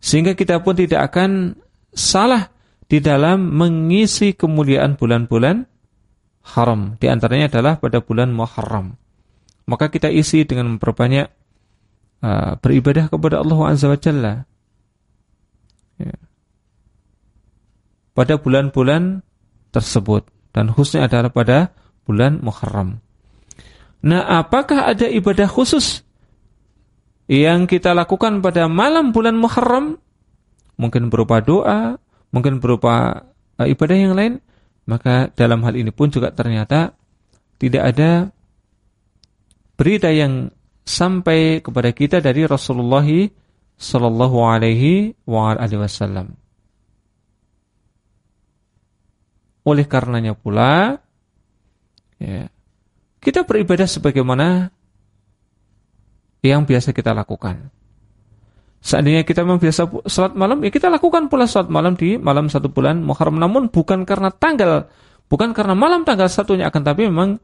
sehingga kita pun tidak akan salah di dalam mengisi kemuliaan bulan-bulan haram. Di antaranya adalah pada bulan Muharram. Maka kita isi dengan memperbanyak uh, beribadah kepada Allah Azza wa Jalla. Ya. Pada bulan-bulan tersebut. Dan khususnya adalah pada bulan Muharram. Nah, apakah ada ibadah khusus yang kita lakukan pada malam bulan Muharram mungkin berupa doa, mungkin berupa uh, ibadah yang lain, maka dalam hal ini pun juga ternyata tidak ada berita yang sampai kepada kita dari Rasulullah sallallahu alaihi wasallam. Oleh karenanya pula ya, kita beribadah sebagaimana yang biasa kita lakukan. Seandainya kita memang biasa sholat malam, ya kita lakukan pula sholat malam di malam satu bulan Muharram. Namun bukan karena tanggal, bukan karena malam tanggal satunya, akan tapi memang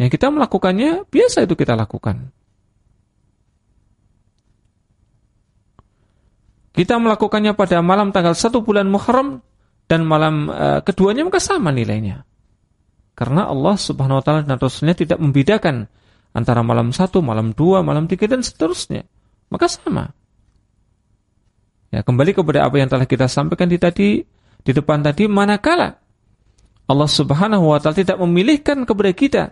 yang kita melakukannya biasa itu kita lakukan. Kita melakukannya pada malam tanggal satu bulan Muharram dan malam uh, keduanya maka sama nilainya. Karena Allah Subhanahu wa taala dan Rasulnya tidak membedakan antara malam satu, malam dua, malam tiga dan seterusnya. Maka sama. Ya, kembali kepada apa yang telah kita sampaikan di tadi di depan tadi manakala Allah Subhanahu wa taala tidak memilihkan kepada kita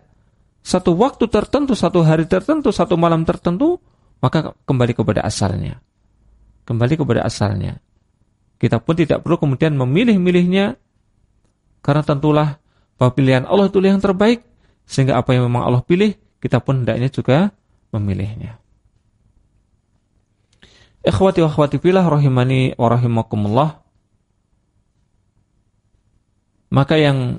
satu waktu tertentu, satu hari tertentu, satu malam tertentu, maka kembali kepada asalnya. Kembali kepada asalnya. Kita pun tidak perlu kemudian memilih-milihnya karena tentulah bahwa pilihan Allah itu yang terbaik sehingga apa yang memang Allah pilih kita pun hendaknya juga memilihnya. Ikhwati wa akhwati filah rahimani wa rahimakumullah. Maka yang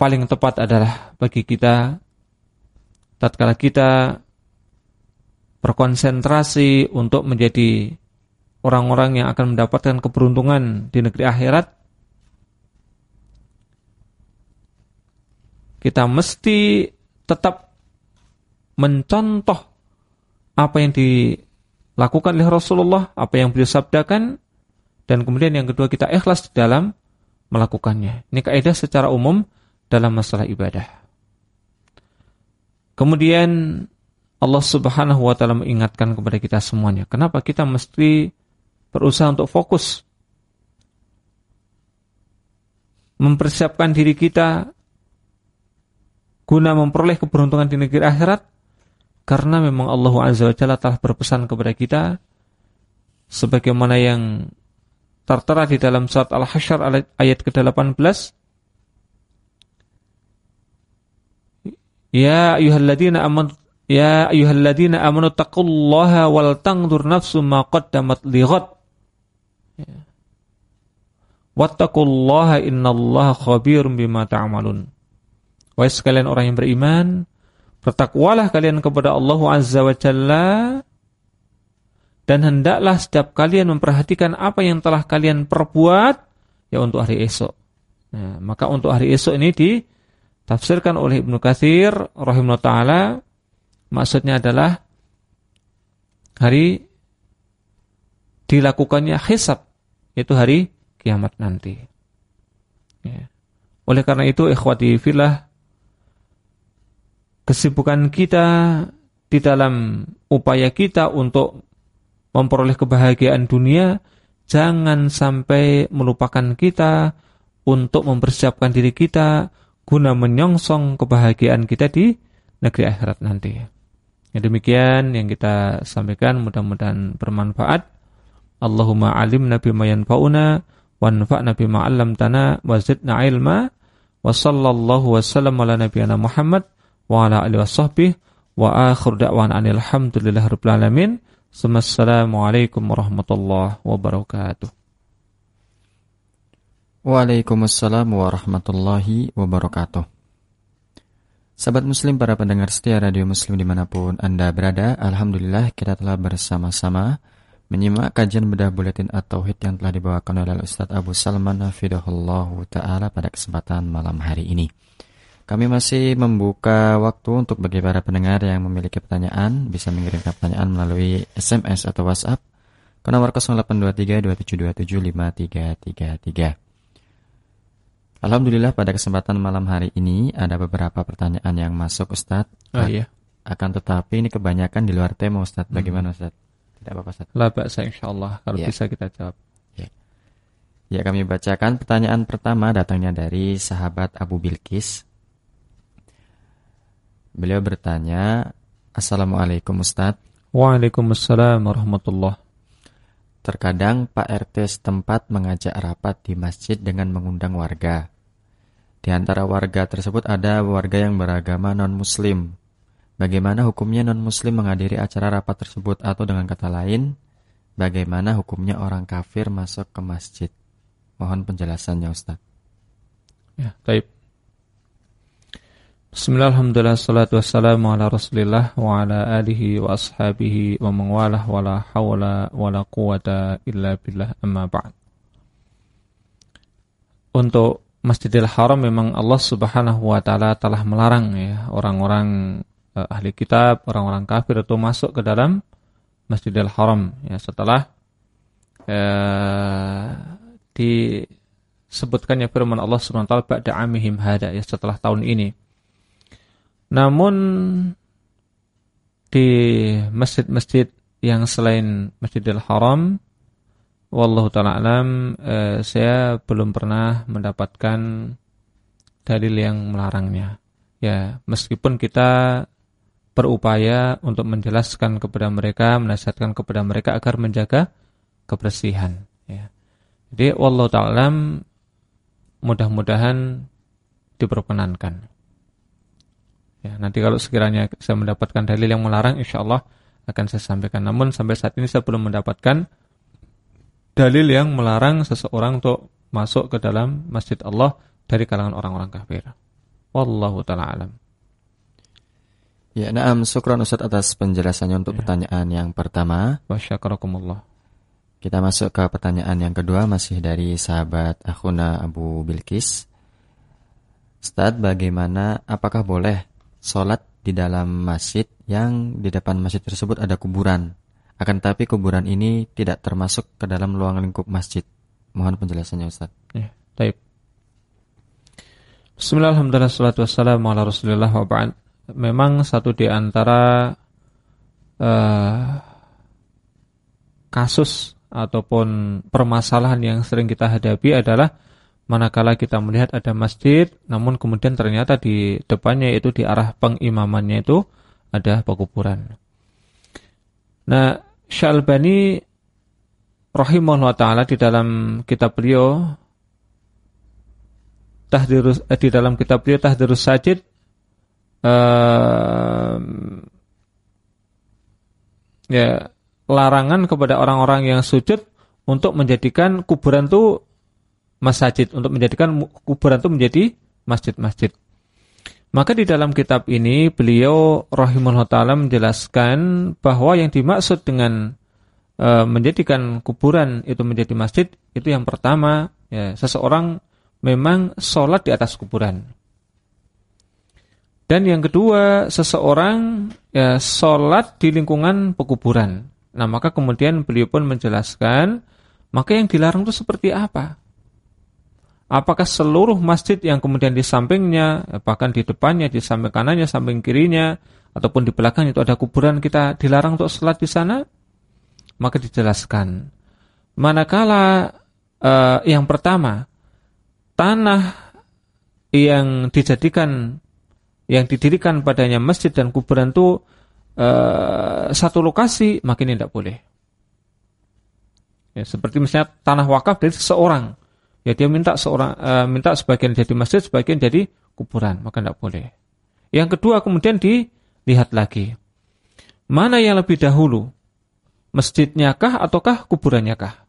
paling tepat adalah bagi kita tatkala kita berkonsentrasi untuk menjadi orang-orang yang akan mendapatkan keberuntungan di negeri akhirat kita mesti tetap mencontoh apa yang di lakukan oleh Rasulullah, apa yang beliau sabdakan, dan kemudian yang kedua kita ikhlas dalam melakukannya. Ini kaidah secara umum dalam masalah ibadah. Kemudian Allah Subhanahu wa taala mengingatkan kepada kita semuanya, kenapa kita mesti berusaha untuk fokus mempersiapkan diri kita guna memperoleh keberuntungan di negeri akhirat karena memang Allah Azza wa Jalla telah berpesan kepada kita sebagaimana yang tertera di dalam surat Al-Hasyr ayat ke-18 Ya ayyuhalladzina amanu Ya ayyuhalladzina amanu taqullaha wal tangdur nafsu ma qaddamat lighad. Ya. Wattaqullaha innallaha khabirum bima ta'malun. Wahai sekalian orang yang beriman, bertakwalah kalian kepada Allah Azza wa Jalla dan hendaklah setiap kalian memperhatikan apa yang telah kalian perbuat ya untuk hari esok. Nah, maka untuk hari esok ini ditafsirkan oleh Ibnu Katsir rahimahullah taala Maksudnya adalah hari dilakukannya hisab, yaitu hari kiamat nanti. Ya. Oleh karena itu, ikhwati filah, kesibukan kita di dalam upaya kita untuk memperoleh kebahagiaan dunia, jangan sampai melupakan kita untuk mempersiapkan diri kita guna menyongsong kebahagiaan kita di negeri akhirat nanti. Ya demikian yang kita sampaikan mudah-mudahan bermanfaat. Allahumma alimna bima yanfa'una wanfa'na bima 'allamtana wa zidna ilma wa sallallahu wasallam ala nabiyyina Muhammad wa ala alihi washabbihi wa akhir da'wana alhamdulillahi rabbil alamin. Assalamualaikum warahmatullahi wabarakatuh. Waalaikumsalam warahmatullahi wabarakatuh. Sahabat muslim, para pendengar setia radio muslim di mana pun Anda berada Alhamdulillah kita telah bersama-sama Menyimak kajian bedah buletin atau hit yang telah dibawakan oleh Ustaz Abu Salman Hafidahullahu Ta'ala pada kesempatan malam hari ini Kami masih membuka waktu untuk bagi para pendengar yang memiliki pertanyaan Bisa mengirimkan pertanyaan melalui SMS atau WhatsApp ke nomor 0823 2727 5333 Alhamdulillah pada kesempatan malam hari ini ada beberapa pertanyaan yang masuk Ustadz. Oh iya. Akan tetapi ini kebanyakan di luar tema Ustadz. Hmm. Bagaimana Ustadz? Tidak apa-apa Ustadz. La ba'sa insyaAllah. Kalau ya. bisa kita jawab. Ya. ya kami bacakan pertanyaan pertama datangnya dari sahabat Abu Bilkis. Beliau bertanya, Assalamualaikum Ustadz. Waalaikumsalam warahmatullah. Terkadang Pak RT setempat mengajak rapat di masjid dengan mengundang warga. Di antara warga tersebut ada warga yang beragama non-muslim. Bagaimana hukumnya non-muslim menghadiri acara rapat tersebut atau dengan kata lain, bagaimana hukumnya orang kafir masuk ke masjid? Mohon penjelasannya Ustaz. Ya, baik. Bismillahirrahmanirrahim. Salatu wassalamu ala Rasulillah wa ala alihi wa ashabihi wa mengwalah wa la quwata illa billah amma ba'd. Untuk Masjidil Haram memang Allah Subhanahu wa taala telah melarang ya orang-orang uh, ahli kitab, orang-orang kafir itu masuk ke dalam Masjidil Haram ya setelah uh, disebutkannya firman Allah Subhanahu wa taala ba'da amihim hada ya setelah tahun ini. Namun di masjid-masjid yang selain Masjidil Haram Wallahu taala alam eh, saya belum pernah mendapatkan dalil yang melarangnya. Ya, meskipun kita berupaya untuk menjelaskan kepada mereka, menasihatkan kepada mereka agar menjaga kebersihan, ya. Jadi wallahu taala mudah-mudahan diperkenankan. Ya, nanti kalau sekiranya saya mendapatkan dalil yang melarang insyaallah akan saya sampaikan. Namun sampai saat ini saya belum mendapatkan dalil yang melarang seseorang untuk masuk ke dalam masjid Allah dari kalangan orang-orang kafir. Wallahu taala alam. Ya, na'am, syukran Ustaz atas penjelasannya untuk ya. pertanyaan yang pertama. Wasyakarakumullah. Kita masuk ke pertanyaan yang kedua masih dari sahabat Akhuna Abu Bilkis. Ustaz, bagaimana apakah boleh sholat di dalam masjid yang di depan masjid tersebut ada kuburan Akan tetapi kuburan ini tidak termasuk ke dalam ruang lingkup masjid. Mohon penjelasannya Ustaz. Ya, taib. Bismillahirrahmanirrahim. Memang satu di antara uh, kasus ataupun permasalahan yang sering kita hadapi adalah manakala kita melihat ada masjid namun kemudian ternyata di depannya itu di arah pengimamannya itu ada pekuburan. Nah, Syalbani rahimahullah taala di dalam kitab beliau Tahdirus eh, di dalam kitab beliau Tahdirus Sajid eh, ya larangan kepada orang-orang yang sujud untuk menjadikan kuburan itu masjid, untuk menjadikan kuburan itu menjadi masjid-masjid. Maka di dalam kitab ini beliau rahimahullah taala menjelaskan bahwa yang dimaksud dengan e, menjadikan kuburan itu menjadi masjid itu yang pertama ya seseorang memang sholat di atas kuburan. Dan yang kedua seseorang ya sholat di lingkungan pekuburan. Nah maka kemudian beliau pun menjelaskan maka yang dilarang itu seperti apa? Apakah seluruh masjid yang kemudian di sampingnya, bahkan di depannya, di samping kanannya, samping kirinya, ataupun di belakang itu ada kuburan kita dilarang untuk sholat di sana? Maka dijelaskan. Manakala uh, yang pertama, tanah yang dijadikan, yang didirikan padanya masjid dan kuburan itu uh, satu lokasi, makin tidak boleh. Ya, seperti misalnya tanah wakaf dari seseorang ya dia minta seorang uh, minta sebagian jadi masjid, sebagian jadi kuburan, maka tidak boleh. Yang kedua kemudian dilihat lagi. Mana yang lebih dahulu? Masjidnya kah ataukah kuburannya kah?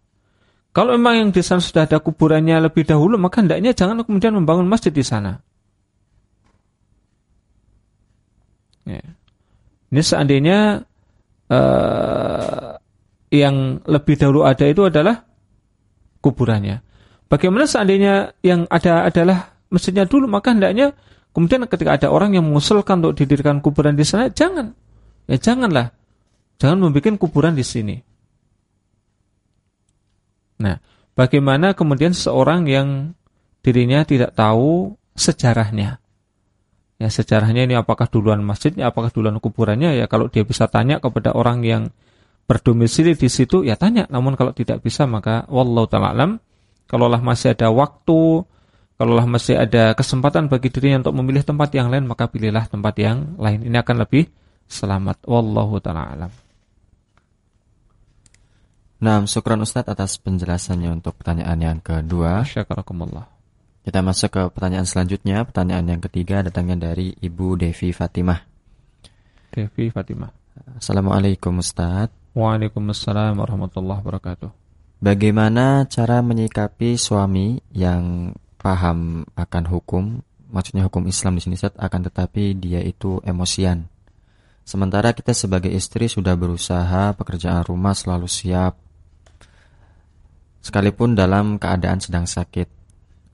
Kalau memang yang di sana sudah ada kuburannya lebih dahulu, maka hendaknya jangan kemudian membangun masjid di sana. Ya. Ini seandainya uh, yang lebih dahulu ada itu adalah kuburannya. Bagaimana seandainya yang ada adalah masjidnya dulu, maka hendaknya kemudian ketika ada orang yang mengusulkan untuk didirikan kuburan di sana, jangan. Ya janganlah. Jangan membuat kuburan di sini. Nah, bagaimana kemudian seorang yang dirinya tidak tahu sejarahnya? Ya, sejarahnya ini apakah duluan masjidnya, apakah duluan kuburannya? Ya, kalau dia bisa tanya kepada orang yang berdomisili di situ, ya tanya. Namun kalau tidak bisa, maka wallahu taala Kalaulah masih ada waktu, kalaulah masih ada kesempatan bagi dirinya untuk memilih tempat yang lain, maka pilihlah tempat yang lain. Ini akan lebih selamat. Wallahu ta'ala alam. Nah, syukran Ustadz atas penjelasannya untuk pertanyaan yang kedua. Syakarakumullah. Kita masuk ke pertanyaan selanjutnya. Pertanyaan yang ketiga datangnya dari Ibu Devi Fatimah. Devi Fatimah. Assalamualaikum Ustadz. Waalaikumsalam warahmatullahi wabarakatuh. Bagaimana cara menyikapi suami yang paham akan hukum, maksudnya hukum Islam di sini Ustaz, akan tetapi dia itu emosian. Sementara kita sebagai istri sudah berusaha pekerjaan rumah selalu siap, sekalipun dalam keadaan sedang sakit.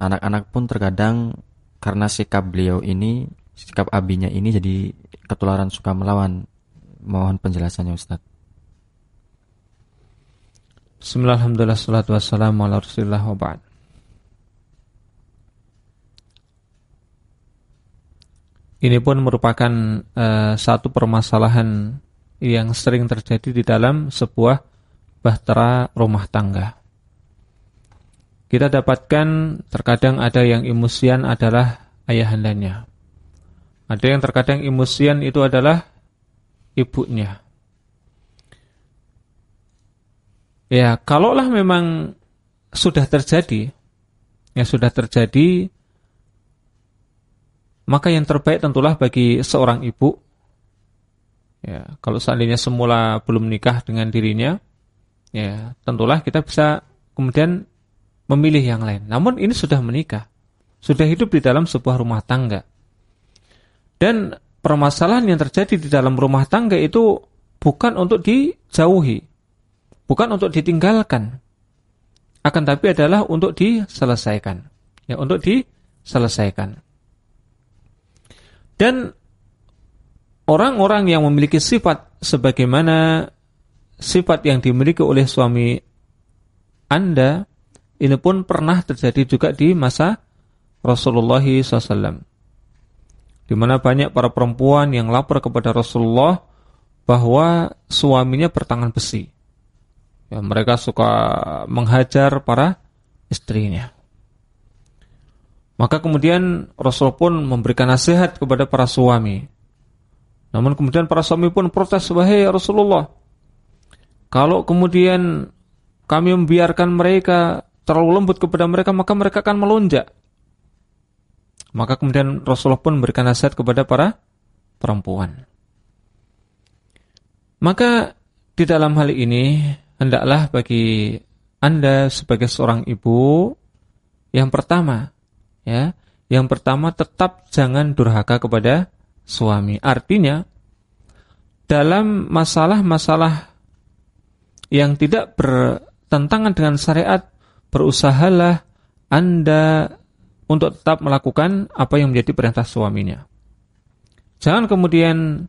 Anak-anak pun terkadang karena sikap beliau ini, sikap abinya ini jadi ketularan suka melawan. Mohon penjelasannya Ustadz. Bismillahirrahmanirrahim salatu wassalamu ala rasulillah wa ba'd Ini pun merupakan uh, satu permasalahan yang sering terjadi di dalam sebuah bahtera rumah tangga. Kita dapatkan terkadang ada yang emosian adalah ayahandanya. Ada yang terkadang emosian itu adalah ibunya. Ya, kalaulah memang sudah terjadi, yang sudah terjadi, maka yang terbaik tentulah bagi seorang ibu. Ya, kalau seandainya semula belum nikah dengan dirinya, ya tentulah kita bisa kemudian memilih yang lain. Namun ini sudah menikah, sudah hidup di dalam sebuah rumah tangga. Dan permasalahan yang terjadi di dalam rumah tangga itu bukan untuk dijauhi, bukan untuk ditinggalkan akan tapi adalah untuk diselesaikan ya untuk diselesaikan dan orang-orang yang memiliki sifat sebagaimana sifat yang dimiliki oleh suami Anda ini pun pernah terjadi juga di masa Rasulullah SAW. Di mana banyak para perempuan yang lapor kepada Rasulullah bahwa suaminya bertangan besi. Ya, mereka suka menghajar para istrinya. Maka kemudian Rasul pun memberikan nasihat kepada para suami. Namun kemudian para suami pun protes, "Wahai Rasulullah, kalau kemudian kami membiarkan mereka terlalu lembut kepada mereka, maka mereka akan melonjak. Maka kemudian Rasulullah pun memberikan nasihat kepada para perempuan. Maka di dalam hal ini hendaklah bagi Anda sebagai seorang ibu yang pertama ya, yang pertama tetap jangan durhaka kepada suami. Artinya dalam masalah-masalah yang tidak bertentangan dengan syariat, berusahalah Anda untuk tetap melakukan apa yang menjadi perintah suaminya. Jangan kemudian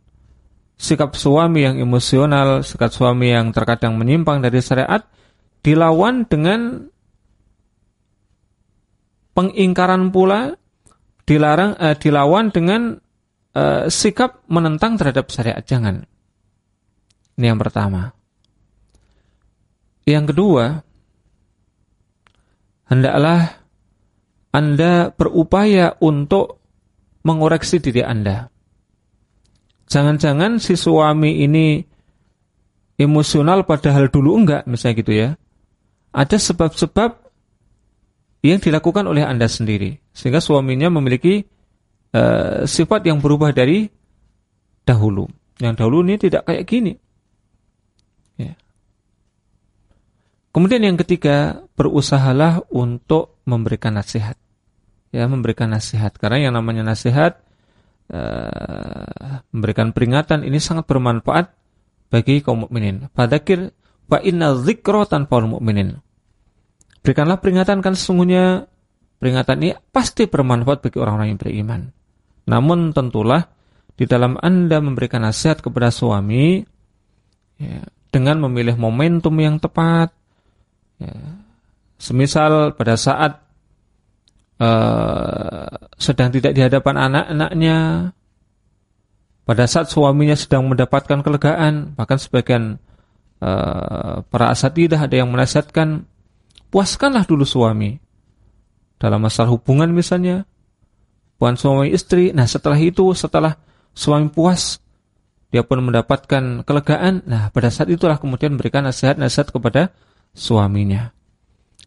sikap suami yang emosional, sikap suami yang terkadang menyimpang dari syariat dilawan dengan pengingkaran pula dilarang eh, dilawan dengan eh, sikap menentang terhadap syariat jangan. Ini yang pertama. Yang kedua, hendaklah Anda berupaya untuk mengoreksi diri Anda. Jangan-jangan si suami ini emosional padahal dulu enggak, misalnya gitu ya. Ada sebab-sebab yang dilakukan oleh Anda sendiri. Sehingga suaminya memiliki uh, sifat yang berubah dari dahulu. Yang dahulu ini tidak kayak gini. Kemudian yang ketiga, berusahalah untuk memberikan nasihat. Ya, memberikan nasihat. Karena yang namanya nasihat, uh, memberikan peringatan ini sangat bermanfaat bagi kaum mukminin. Fadzakir wa inna dzikra tanfa'ul mukminin. Berikanlah peringatan kan sesungguhnya peringatan ini pasti bermanfaat bagi orang-orang yang beriman. Namun tentulah di dalam Anda memberikan nasihat kepada suami ya, dengan memilih momentum yang tepat, Ya. Semisal pada saat uh, sedang tidak di hadapan anak-anaknya, pada saat suaminya sedang mendapatkan kelegaan, bahkan sebagian uh, para asatidah ada yang menasihatkan, puaskanlah dulu suami. Dalam masalah hubungan misalnya, bukan suami istri. Nah setelah itu, setelah suami puas, dia pun mendapatkan kelegaan. Nah pada saat itulah kemudian memberikan nasihat-nasihat kepada suaminya.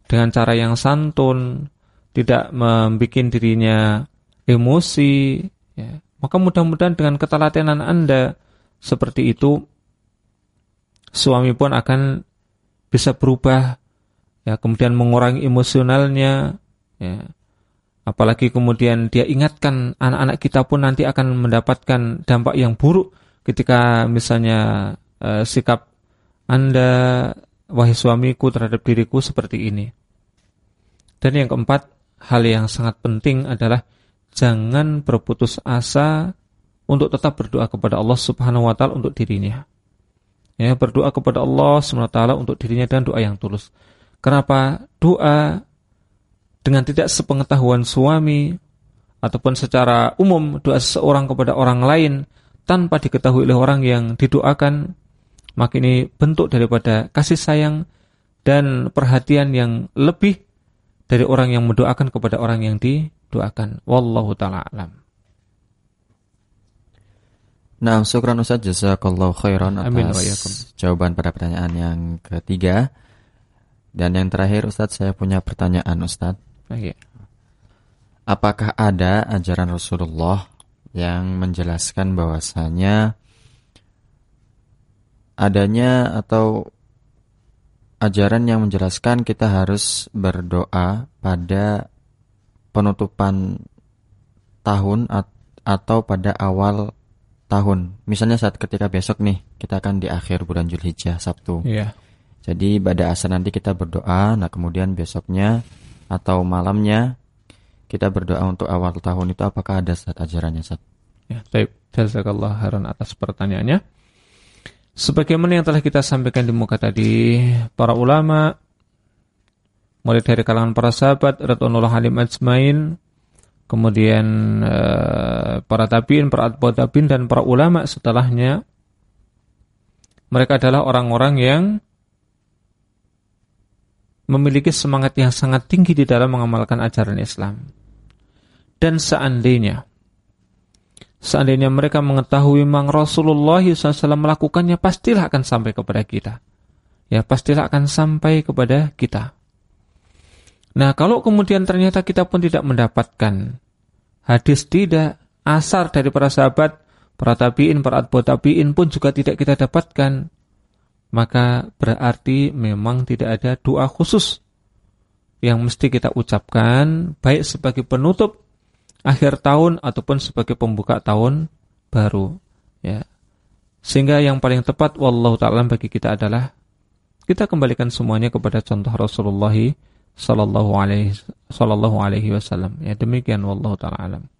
Dengan cara yang santun, tidak membuat dirinya emosi, ya. maka mudah-mudahan dengan ketelatenan Anda seperti itu, suami pun akan bisa berubah, ya kemudian mengurangi emosionalnya, ya. Apalagi kemudian dia ingatkan anak-anak kita pun nanti akan mendapatkan dampak yang buruk ketika misalnya uh, sikap Anda wahai suamiku terhadap diriku seperti ini. Dan yang keempat, hal yang sangat penting adalah jangan berputus asa untuk tetap berdoa kepada Allah Subhanahu wa taala untuk dirinya. Ya, berdoa kepada Allah Subhanahu wa taala untuk dirinya dan doa yang tulus. Kenapa doa dengan tidak sepengetahuan suami ataupun secara umum doa seseorang kepada orang lain tanpa diketahui oleh orang yang didoakan maka ini bentuk daripada kasih sayang dan perhatian yang lebih dari orang yang mendoakan kepada orang yang didoakan. Wallahu taala alam. Nah, syukran Ustaz jazakallahu khairan atas Amin, jawaban pada pertanyaan yang ketiga. Dan yang terakhir Ustaz saya punya pertanyaan Ustaz. Okay. Apakah ada ajaran Rasulullah yang menjelaskan bahwasanya adanya atau ajaran yang menjelaskan kita harus berdoa pada penutupan tahun atau pada awal tahun. Misalnya saat ketika besok nih kita akan di akhir bulan Julhijjah Sabtu. Iya. Jadi pada asar nanti kita berdoa, nah kemudian besoknya atau malamnya kita berdoa untuk awal tahun itu apakah ada saat ajarannya saat? Ya, baik. Jazakallah khairan atas pertanyaannya. Sebagaimana yang telah kita sampaikan di muka tadi, para ulama mulai dari kalangan para sahabat radhiyallahu halim ajmain, kemudian uh, para tabiin, para atba'ut tabiin dan para ulama setelahnya mereka adalah orang-orang yang memiliki semangat yang sangat tinggi di dalam mengamalkan ajaran Islam. Dan seandainya seandainya mereka mengetahui memang Rasulullah SAW melakukannya, pastilah akan sampai kepada kita. Ya, pastilah akan sampai kepada kita. Nah, kalau kemudian ternyata kita pun tidak mendapatkan hadis tidak, asar dari para sahabat, para tabi'in, para atbo tabi'in pun juga tidak kita dapatkan, maka berarti memang tidak ada doa khusus yang mesti kita ucapkan, baik sebagai penutup akhir tahun ataupun sebagai pembuka tahun baru. Ya. Sehingga yang paling tepat wallahu taala bagi kita adalah kita kembalikan semuanya kepada contoh Rasulullah sallallahu alaihi sallallahu alaihi wasallam. Ya demikian wallahu taala.